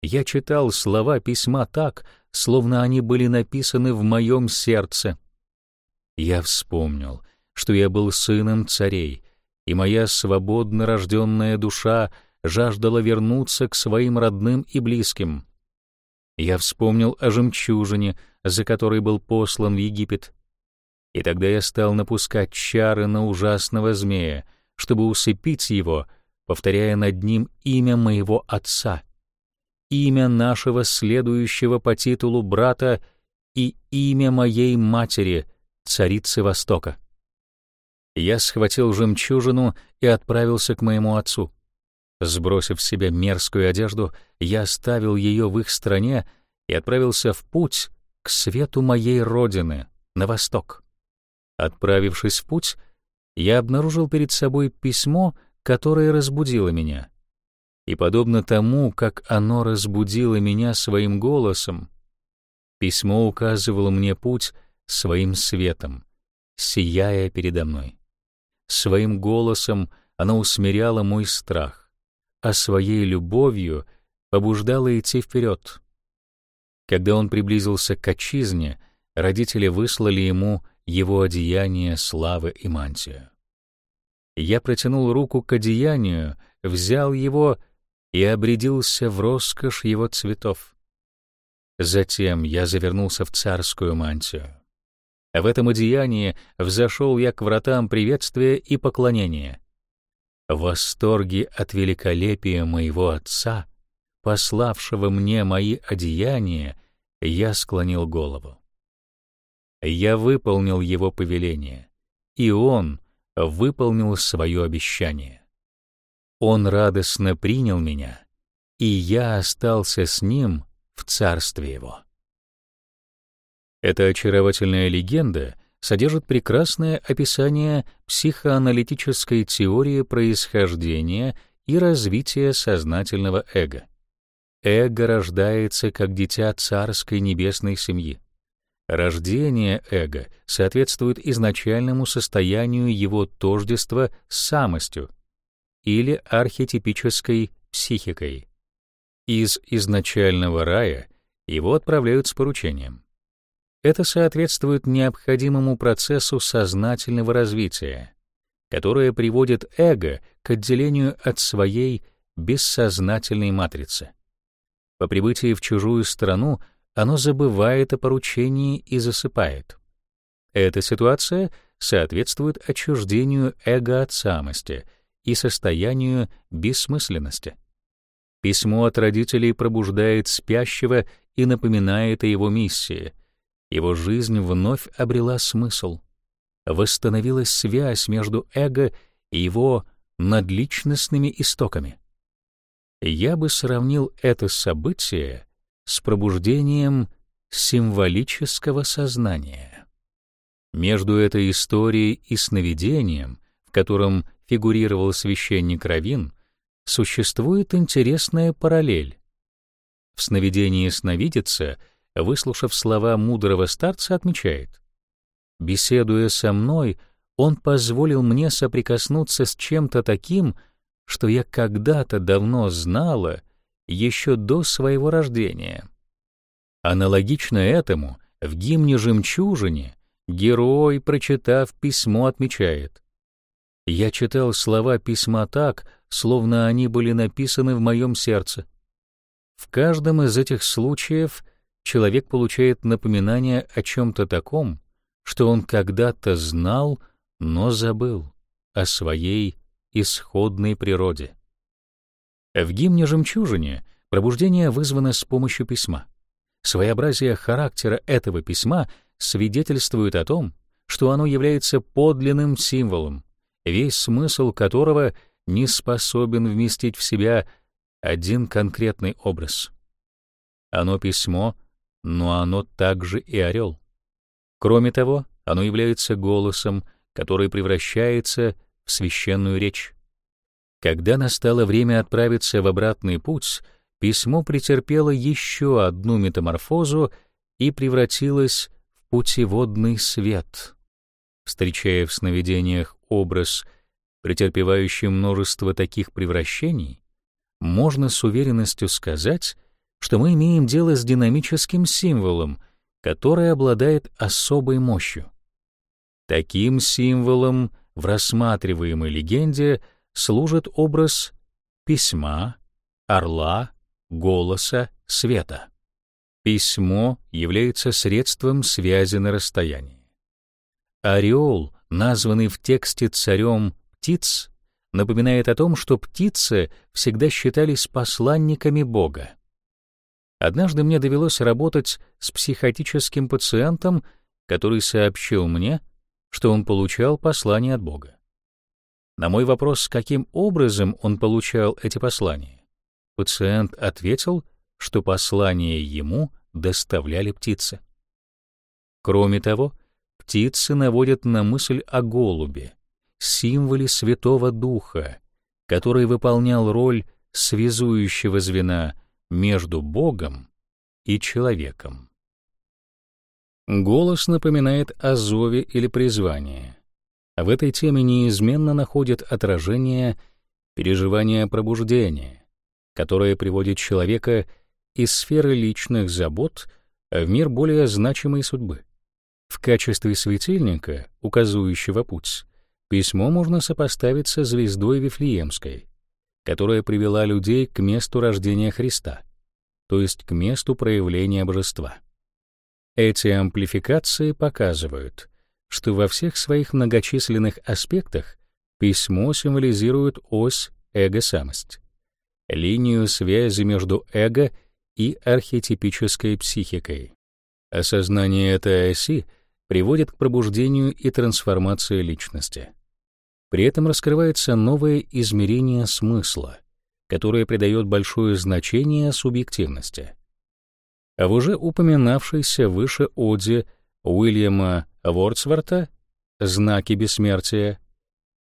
Я читал слова письма так, словно они были написаны в моем сердце. Я вспомнил, что я был сыном царей, и моя свободно рожденная душа — жаждала вернуться к своим родным и близким. Я вспомнил о жемчужине, за которой был послан в Египет. И тогда я стал напускать чары на ужасного змея, чтобы усыпить его, повторяя над ним имя моего отца, имя нашего следующего по титулу брата и имя моей матери, царицы Востока. Я схватил жемчужину и отправился к моему отцу. Сбросив с себя мерзкую одежду, я оставил ее в их стране и отправился в путь к свету моей родины, на восток. Отправившись в путь, я обнаружил перед собой письмо, которое разбудило меня. И подобно тому, как оно разбудило меня своим голосом, письмо указывало мне путь, своим светом, сияя передо мной. Своим голосом она усмиряла мой страх, а своей любовью побуждала идти вперед. Когда он приблизился к отчизне, родители выслали ему его одеяние славы и мантию. Я протянул руку к одеянию, взял его и обрядился в роскошь его цветов. Затем я завернулся в царскую мантию. В этом одеянии взошел я к вратам приветствия и поклонения. В восторге от великолепия моего отца, пославшего мне мои одеяния, я склонил голову. Я выполнил его повеление, и он выполнил свое обещание. Он радостно принял меня, и я остался с ним в царстве его. Эта очаровательная легенда содержит прекрасное описание психоаналитической теории происхождения и развития сознательного эго. Эго рождается как дитя царской небесной семьи. Рождение эго соответствует изначальному состоянию его тождества с самостью или архетипической психикой. Из изначального рая его отправляют с поручением. Это соответствует необходимому процессу сознательного развития, которое приводит эго к отделению от своей бессознательной матрицы. По прибытии в чужую страну оно забывает о поручении и засыпает. Эта ситуация соответствует отчуждению эго от самости и состоянию бессмысленности. Письмо от родителей пробуждает спящего и напоминает о его миссии. Его жизнь вновь обрела смысл. Восстановилась связь между эго и его надличностными истоками я бы сравнил это событие с пробуждением символического сознания. Между этой историей и сновидением, в котором фигурировал священник Равин, существует интересная параллель. В сновидении сновидица, выслушав слова мудрого старца, отмечает: беседуя со мной, он позволил мне соприкоснуться с чем-то таким, что я когда-то давно знала еще до своего рождения. Аналогично этому в гимне «Жемчужине» герой, прочитав письмо, отмечает «Я читал слова письма так, словно они были написаны в моем сердце». В каждом из этих случаев человек получает напоминание о чем-то таком, что он когда-то знал, но забыл, о своей исходной природе. В гимне «Жемчужине» пробуждение вызвано с помощью письма. Своеобразие характера этого письма свидетельствует о том, что оно является подлинным символом, весь смысл которого не способен вместить в себя один конкретный образ. Оно письмо, но оно также и орел. Кроме того, оно является голосом, который превращается священную речь. Когда настало время отправиться в обратный путь, письмо претерпело еще одну метаморфозу и превратилось в путеводный свет. Встречая в сновидениях образ, претерпевающий множество таких превращений, можно с уверенностью сказать, что мы имеем дело с динамическим символом, который обладает особой мощью. Таким символом в рассматриваемой легенде служит образ письма, орла, голоса, света. Письмо является средством связи на расстоянии. Ореол, названный в тексте царем птиц, напоминает о том, что птицы всегда считались посланниками Бога. Однажды мне довелось работать с психотическим пациентом, который сообщил мне, что он получал послание от Бога. На мой вопрос, каким образом он получал эти послания, пациент ответил, что послания ему доставляли птицы. Кроме того, птицы наводят на мысль о голубе, символе Святого Духа, который выполнял роль связующего звена между Богом и человеком. Голос напоминает о зове или призвании. В этой теме неизменно находит отражение переживания пробуждения, которое приводит человека из сферы личных забот в мир более значимой судьбы. В качестве светильника, указывающего путь, письмо можно сопоставить со звездой Вифлеемской, которая привела людей к месту рождения Христа, то есть к месту проявления божества. Эти амплификации показывают, что во всех своих многочисленных аспектах письмо символизирует ось эго-самость, линию связи между эго и архетипической психикой. Осознание этой оси приводит к пробуждению и трансформации личности. При этом раскрывается новое измерение смысла, которое придает большое значение субъективности. А в уже упоминавшейся выше оде Уильяма Вордсворта «Знаки бессмертия»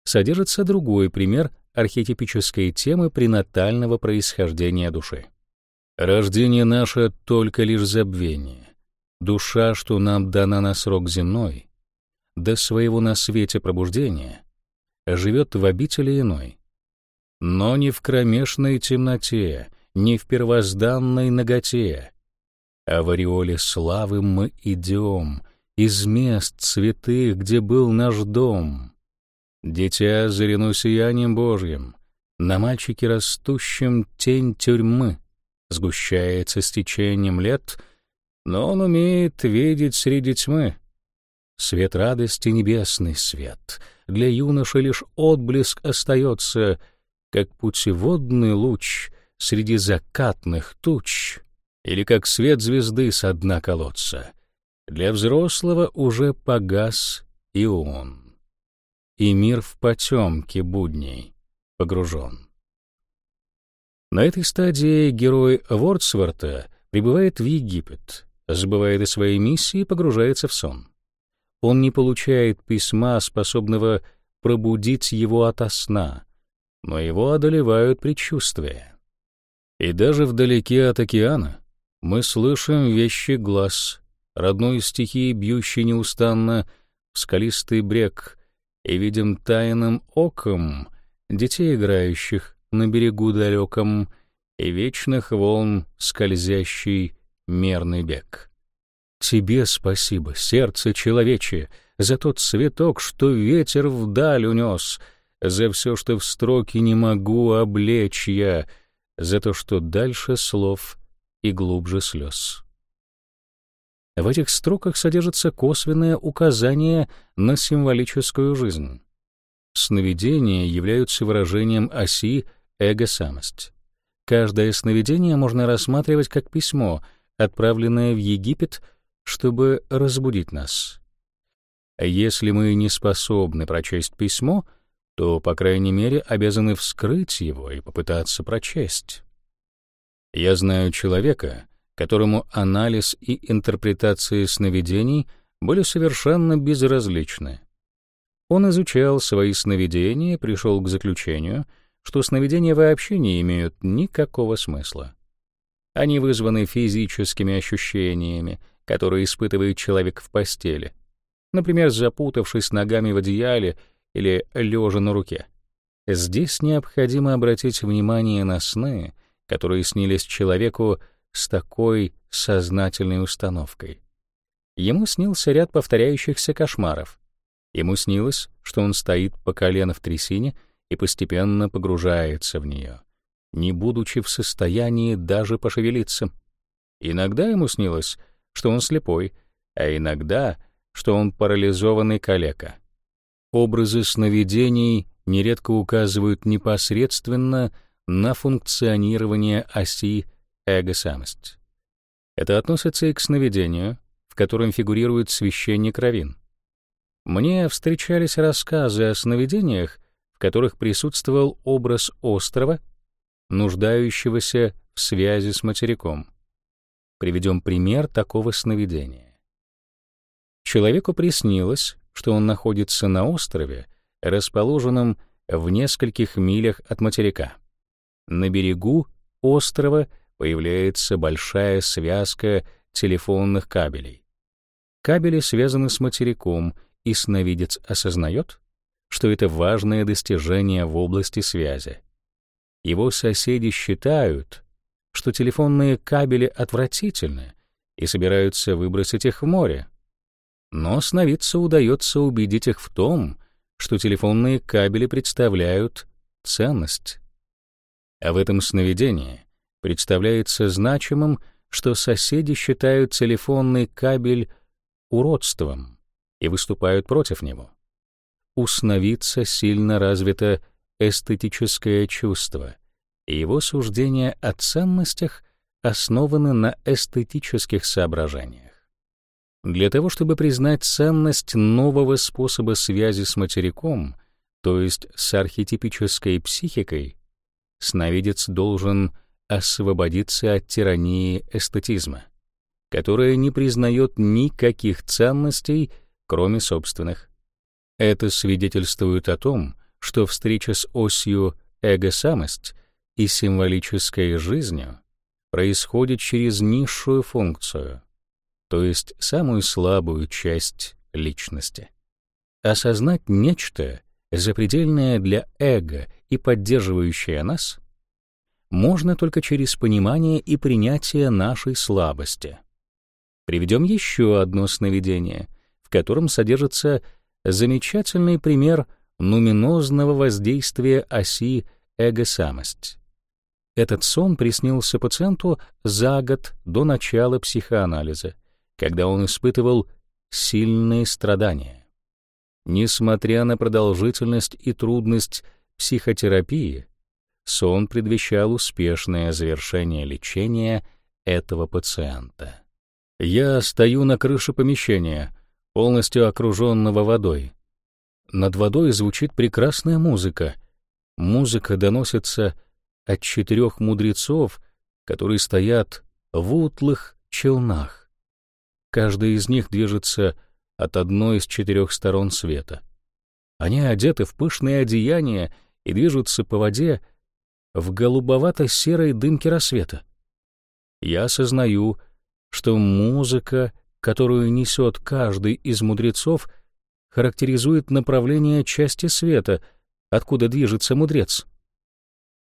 содержится другой пример архетипической темы пренатального происхождения души. Рождение наше — только лишь забвение. Душа, что нам дана на срок земной, до своего на свете пробуждения, живет в обители иной. Но не в кромешной темноте, не в первозданной наготе, а в ореоле славы мы идем из мест святых, где был наш дом. Дитя заряну сиянием Божьим, на мальчике растущем тень тюрьмы сгущается с течением лет, но он умеет видеть среди тьмы. Свет радости — небесный свет. Для юноши лишь отблеск остается, как путеводный луч среди закатных туч или как свет звезды со дна колодца. Для взрослого уже погас и он. И мир в потемке будней погружен. На этой стадии герой Вордсворта прибывает в Египет, забывает о своей миссии и погружается в сон. Он не получает письма, способного пробудить его ото сна, но его одолевают предчувствия. И даже вдалеке от океана мы слышим вещи глаз, родной стихии, бьющий неустанно в скалистый брег, и видим тайным оком детей, играющих на берегу далеком, и вечных волн скользящий мерный бег. Тебе спасибо, сердце человече, за тот цветок, что ветер вдаль унес, за все, что в строки не могу облечь я, за то, что дальше слов и глубже слез. В этих строках содержится косвенное указание на символическую жизнь. Сновидения являются выражением оси эго-самость. Каждое сновидение можно рассматривать как письмо, отправленное в Египет, чтобы разбудить нас. Если мы не способны прочесть письмо, то, по крайней мере, обязаны вскрыть его и попытаться прочесть. Я знаю человека, которому анализ и интерпретация сновидений были совершенно безразличны. Он изучал свои сновидения и пришел к заключению, что сновидения вообще не имеют никакого смысла. Они вызваны физическими ощущениями, которые испытывает человек в постели, например, запутавшись ногами в одеяле или лежа на руке. Здесь необходимо обратить внимание на сны — которые снились человеку с такой сознательной установкой. Ему снился ряд повторяющихся кошмаров. Ему снилось, что он стоит по колено в трясине и постепенно погружается в нее, не будучи в состоянии даже пошевелиться. Иногда ему снилось, что он слепой, а иногда, что он парализованный калека. Образы сновидений нередко указывают непосредственно на функционирование оси эго-самость. Это относится и к сновидению, в котором фигурирует священник Равин. Мне встречались рассказы о сновидениях, в которых присутствовал образ острова, нуждающегося в связи с материком. Приведем пример такого сновидения. Человеку приснилось, что он находится на острове, расположенном в нескольких милях от материка. На берегу острова появляется большая связка телефонных кабелей. Кабели связаны с материком, и сновидец осознает, что это важное достижение в области связи. Его соседи считают, что телефонные кабели отвратительны и собираются выбросить их в море. Но сновидцу удается убедить их в том, что телефонные кабели представляют ценность. А в этом сновидении представляется значимым, что соседи считают телефонный кабель уродством и выступают против него. У сновидца сильно развито эстетическое чувство, и его суждения о ценностях основаны на эстетических соображениях. Для того, чтобы признать ценность нового способа связи с материком, то есть с архетипической психикой, сновидец должен освободиться от тирании эстетизма, которая не признает никаких ценностей, кроме собственных. Это свидетельствует о том, что встреча с осью эго-самость и символической жизнью происходит через низшую функцию, то есть самую слабую часть личности. Осознать нечто, запредельное для эго и поддерживающее нас, можно только через понимание и принятие нашей слабости. Приведем еще одно сновидение, в котором содержится замечательный пример нуминозного воздействия оси эго-самость. Этот сон приснился пациенту за год до начала психоанализа, когда он испытывал сильные страдания. Несмотря на продолжительность и трудность психотерапии, сон предвещал успешное завершение лечения этого пациента. Я стою на крыше помещения, полностью окруженного водой. Над водой звучит прекрасная музыка. Музыка доносится от четырех мудрецов, которые стоят в утлых челнах. Каждый из них движется от одной из четырех сторон света. Они одеты в пышные одеяния и движутся по воде в голубовато-серой дымке рассвета. Я осознаю, что музыка, которую несет каждый из мудрецов, характеризует направление части света, откуда движется мудрец.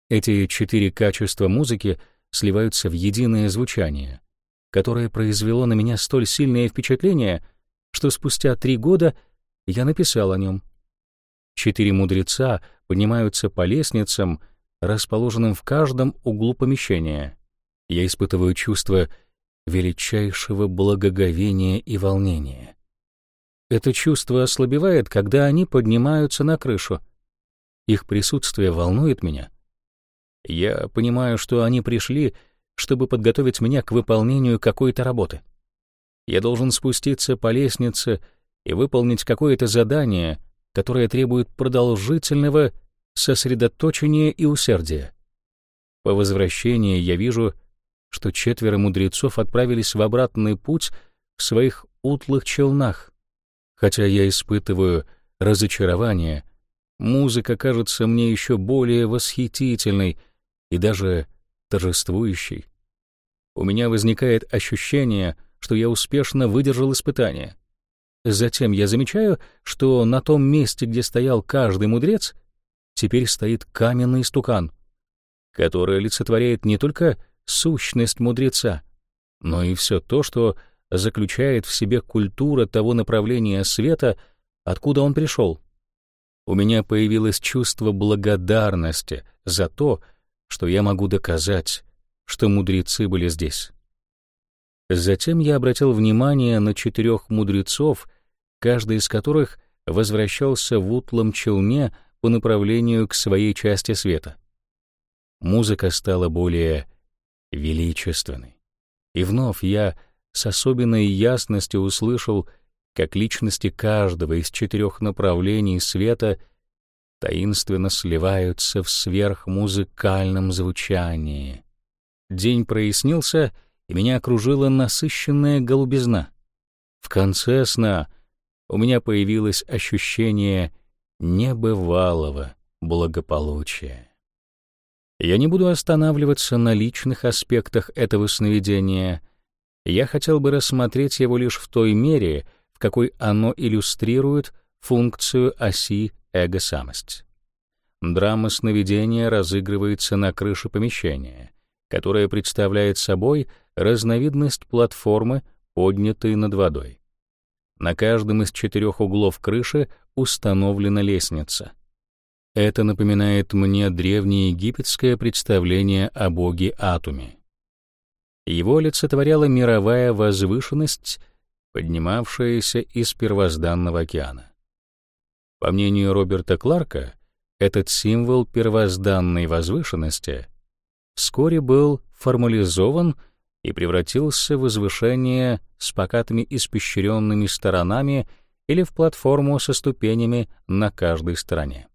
Эти четыре качества музыки сливаются в единое звучание которое произвело на меня столь сильное впечатление, что спустя три года я написал о нем. Четыре мудреца поднимаются по лестницам, расположенным в каждом углу помещения. Я испытываю чувство величайшего благоговения и волнения. Это чувство ослабевает, когда они поднимаются на крышу. Их присутствие волнует меня. Я понимаю, что они пришли чтобы подготовить меня к выполнению какой-то работы. Я должен спуститься по лестнице и выполнить какое-то задание, которое требует продолжительного сосредоточения и усердия. По возвращении я вижу, что четверо мудрецов отправились в обратный путь в своих утлых челнах. Хотя я испытываю разочарование, музыка кажется мне еще более восхитительной и даже торжествующий. У меня возникает ощущение, что я успешно выдержал испытание. Затем я замечаю, что на том месте, где стоял каждый мудрец, теперь стоит каменный стукан, который олицетворяет не только сущность мудреца, но и все то, что заключает в себе культура того направления света, откуда он пришел. У меня появилось чувство благодарности за то, что я могу доказать, что мудрецы были здесь. Затем я обратил внимание на четырех мудрецов, каждый из которых возвращался в утлом челне по направлению к своей части света. Музыка стала более величественной. И вновь я с особенной ясностью услышал, как личности каждого из четырех направлений света — таинственно сливаются в сверхмузыкальном звучании. День прояснился, и меня окружила насыщенная голубизна. В конце сна у меня появилось ощущение небывалого благополучия. Я не буду останавливаться на личных аспектах этого сновидения. Я хотел бы рассмотреть его лишь в той мере, в какой оно иллюстрирует функцию оси эго-самость. Драма сновидения разыгрывается на крыше помещения, которое представляет собой разновидность платформы, поднятой над водой. На каждом из четырех углов крыши установлена лестница. Это напоминает мне древнеегипетское представление о боге Атуме. Его олицетворяла мировая возвышенность, поднимавшаяся из первозданного океана. По мнению Роберта Кларка, этот символ первозданной возвышенности вскоре был формализован и превратился в возвышение с покатыми испещренными сторонами или в платформу со ступенями на каждой стороне.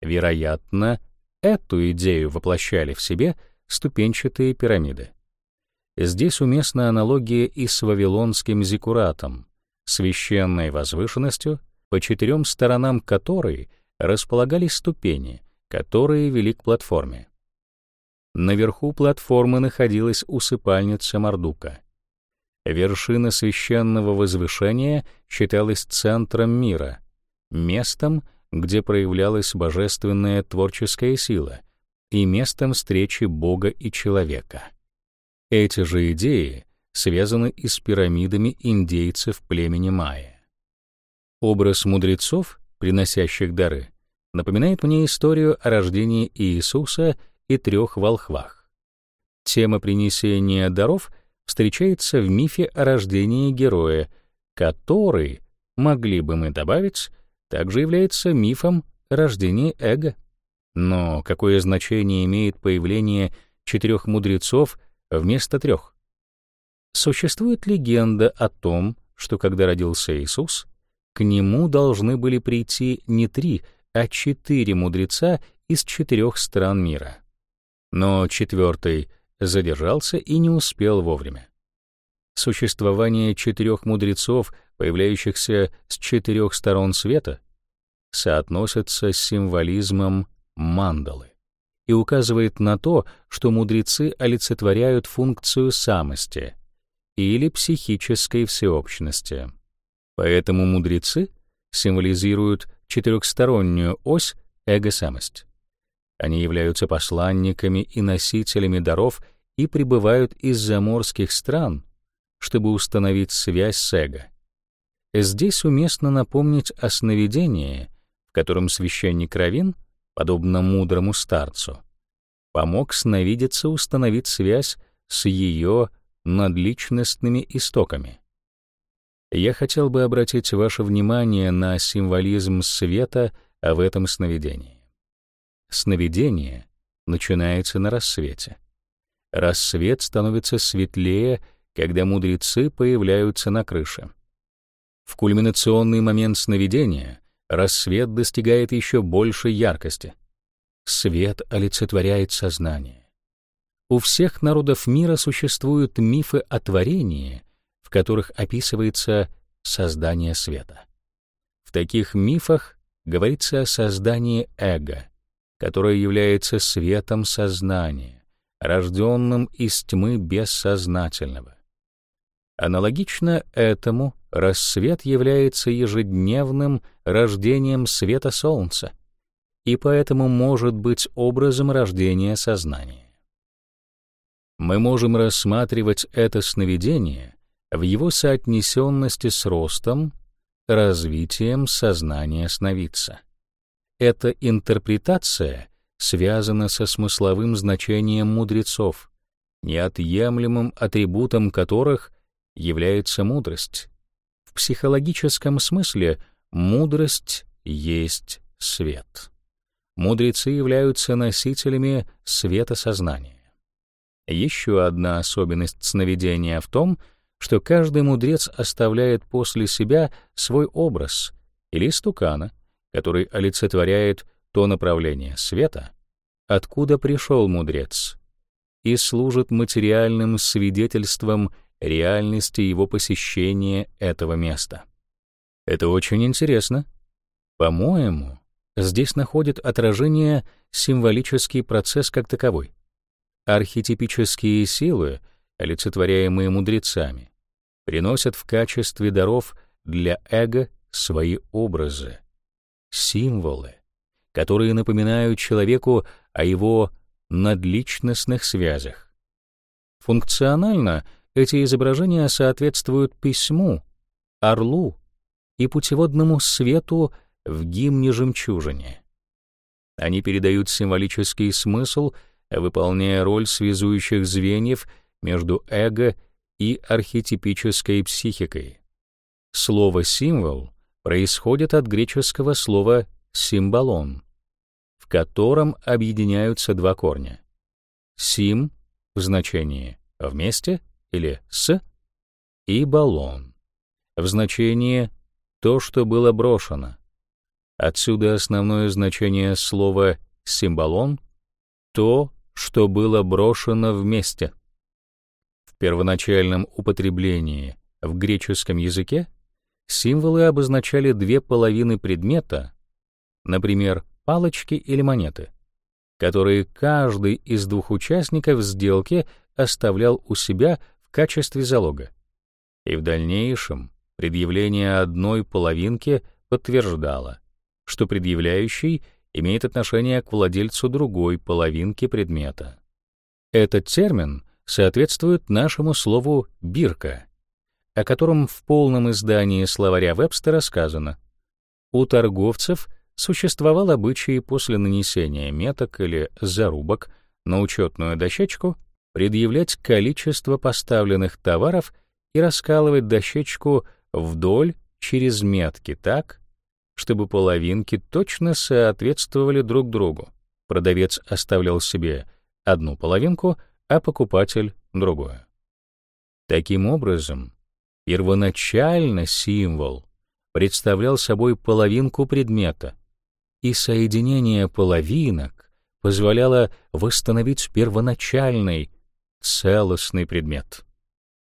Вероятно, эту идею воплощали в себе ступенчатые пирамиды. Здесь уместна аналогия и с вавилонским зиккуратом, священной возвышенностью, по четырем сторонам которой располагались ступени, которые вели к платформе. Наверху платформы находилась усыпальница Мардука. Вершина священного возвышения считалась центром мира, местом, где проявлялась божественная творческая сила, и местом встречи Бога и человека. Эти же идеи связаны и с пирамидами индейцев племени майя. Образ мудрецов, приносящих дары, напоминает мне историю о рождении Иисуса и трех волхвах. Тема принесения даров встречается в мифе о рождении героя, который, могли бы мы добавить, также является мифом рождения эго. Но какое значение имеет появление четырех мудрецов вместо трех? Существует легенда о том, что когда родился Иисус, к нему должны были прийти не три, а четыре мудреца из четырех стран мира. Но четвертый задержался и не успел вовремя. Существование четырех мудрецов, появляющихся с четырех сторон света, соотносится с символизмом мандалы и указывает на то, что мудрецы олицетворяют функцию самости или психической всеобщности. Поэтому мудрецы символизируют четырехстороннюю ось эго-самость. Они являются посланниками и носителями даров и прибывают из заморских стран, чтобы установить связь с эго. Здесь уместно напомнить о сновидении, в котором священник Равин, подобно мудрому старцу, помог сновидице установить связь с ее надличностными истоками. Я хотел бы обратить ваше внимание на символизм света в этом сновидении. Сновидение начинается на рассвете. Рассвет становится светлее, когда мудрецы появляются на крыше. В кульминационный момент сновидения рассвет достигает еще большей яркости. Свет олицетворяет сознание. У всех народов мира существуют мифы о творении, в которых описывается создание света. В таких мифах говорится о создании эго, которое является светом сознания, рожденным из тьмы бессознательного. Аналогично этому рассвет является ежедневным рождением света солнца и поэтому может быть образом рождения сознания. Мы можем рассматривать это сновидение в его соотнесенности с ростом, развитием сознания сновидца. Эта интерпретация связана со смысловым значением мудрецов, неотъемлемым атрибутом которых является мудрость. В психологическом смысле мудрость есть свет. Мудрецы являются носителями света сознания. Еще одна особенность сновидения в том, что каждый мудрец оставляет после себя свой образ или стукана, который олицетворяет то направление света, откуда пришел мудрец, и служит материальным свидетельством реальности его посещения этого места. Это очень интересно. По-моему, здесь находит отражение символический процесс как таковой. Архетипические силы, олицетворяемые мудрецами, приносят в качестве даров для эго свои образы, символы, которые напоминают человеку о его надличностных связях. Функционально эти изображения соответствуют письму, орлу и путеводному свету в гимне жемчужине. Они передают символический смысл, выполняя роль связующих звеньев между эго и архетипической психикой. Слово «символ» происходит от греческого слова «символон», в котором объединяются два корня. «Сим» в значении «вместе» или «с» и «баллон» в значении «то, что было брошено». Отсюда основное значение слова «символон» — то, что было брошено вместе. Первоначальном употреблении в греческом языке символы обозначали две половины предмета, например, палочки или монеты, которые каждый из двух участников сделки оставлял у себя в качестве залога. И в дальнейшем предъявление одной половинки подтверждало, что предъявляющий имеет отношение к владельцу другой половинки предмета. Этот термин соответствует нашему слову «бирка», о котором в полном издании словаря Вебстера сказано «У торговцев существовал обычай после нанесения меток или зарубок на учетную дощечку предъявлять количество поставленных товаров и раскалывать дощечку вдоль через метки так, чтобы половинки точно соответствовали друг другу. Продавец оставлял себе одну половинку, а покупатель — другую. Таким образом, первоначально символ представлял собой половинку предмета, и соединение половинок позволяло восстановить первоначальный, целостный предмет.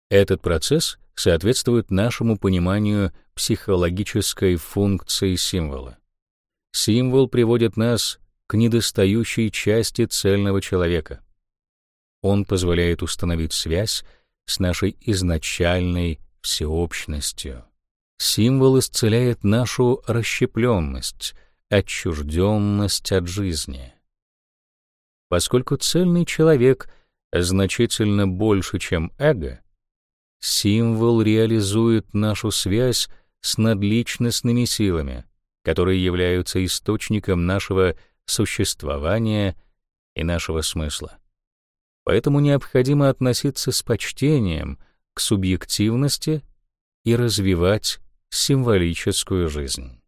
Этот процесс соответствует нашему пониманию психологической функции символа. Символ приводит нас к недостающей части цельного человека. Он позволяет установить связь с нашей изначальной всеобщностью. Символ исцеляет нашу расщепленность — отчужденность от жизни. Поскольку цельный человек значительно больше, чем эго, символ реализует нашу связь с надличностными силами, которые являются источником нашего существования и нашего смысла. Поэтому необходимо относиться с почтением к субъективности и развивать символическую жизнь.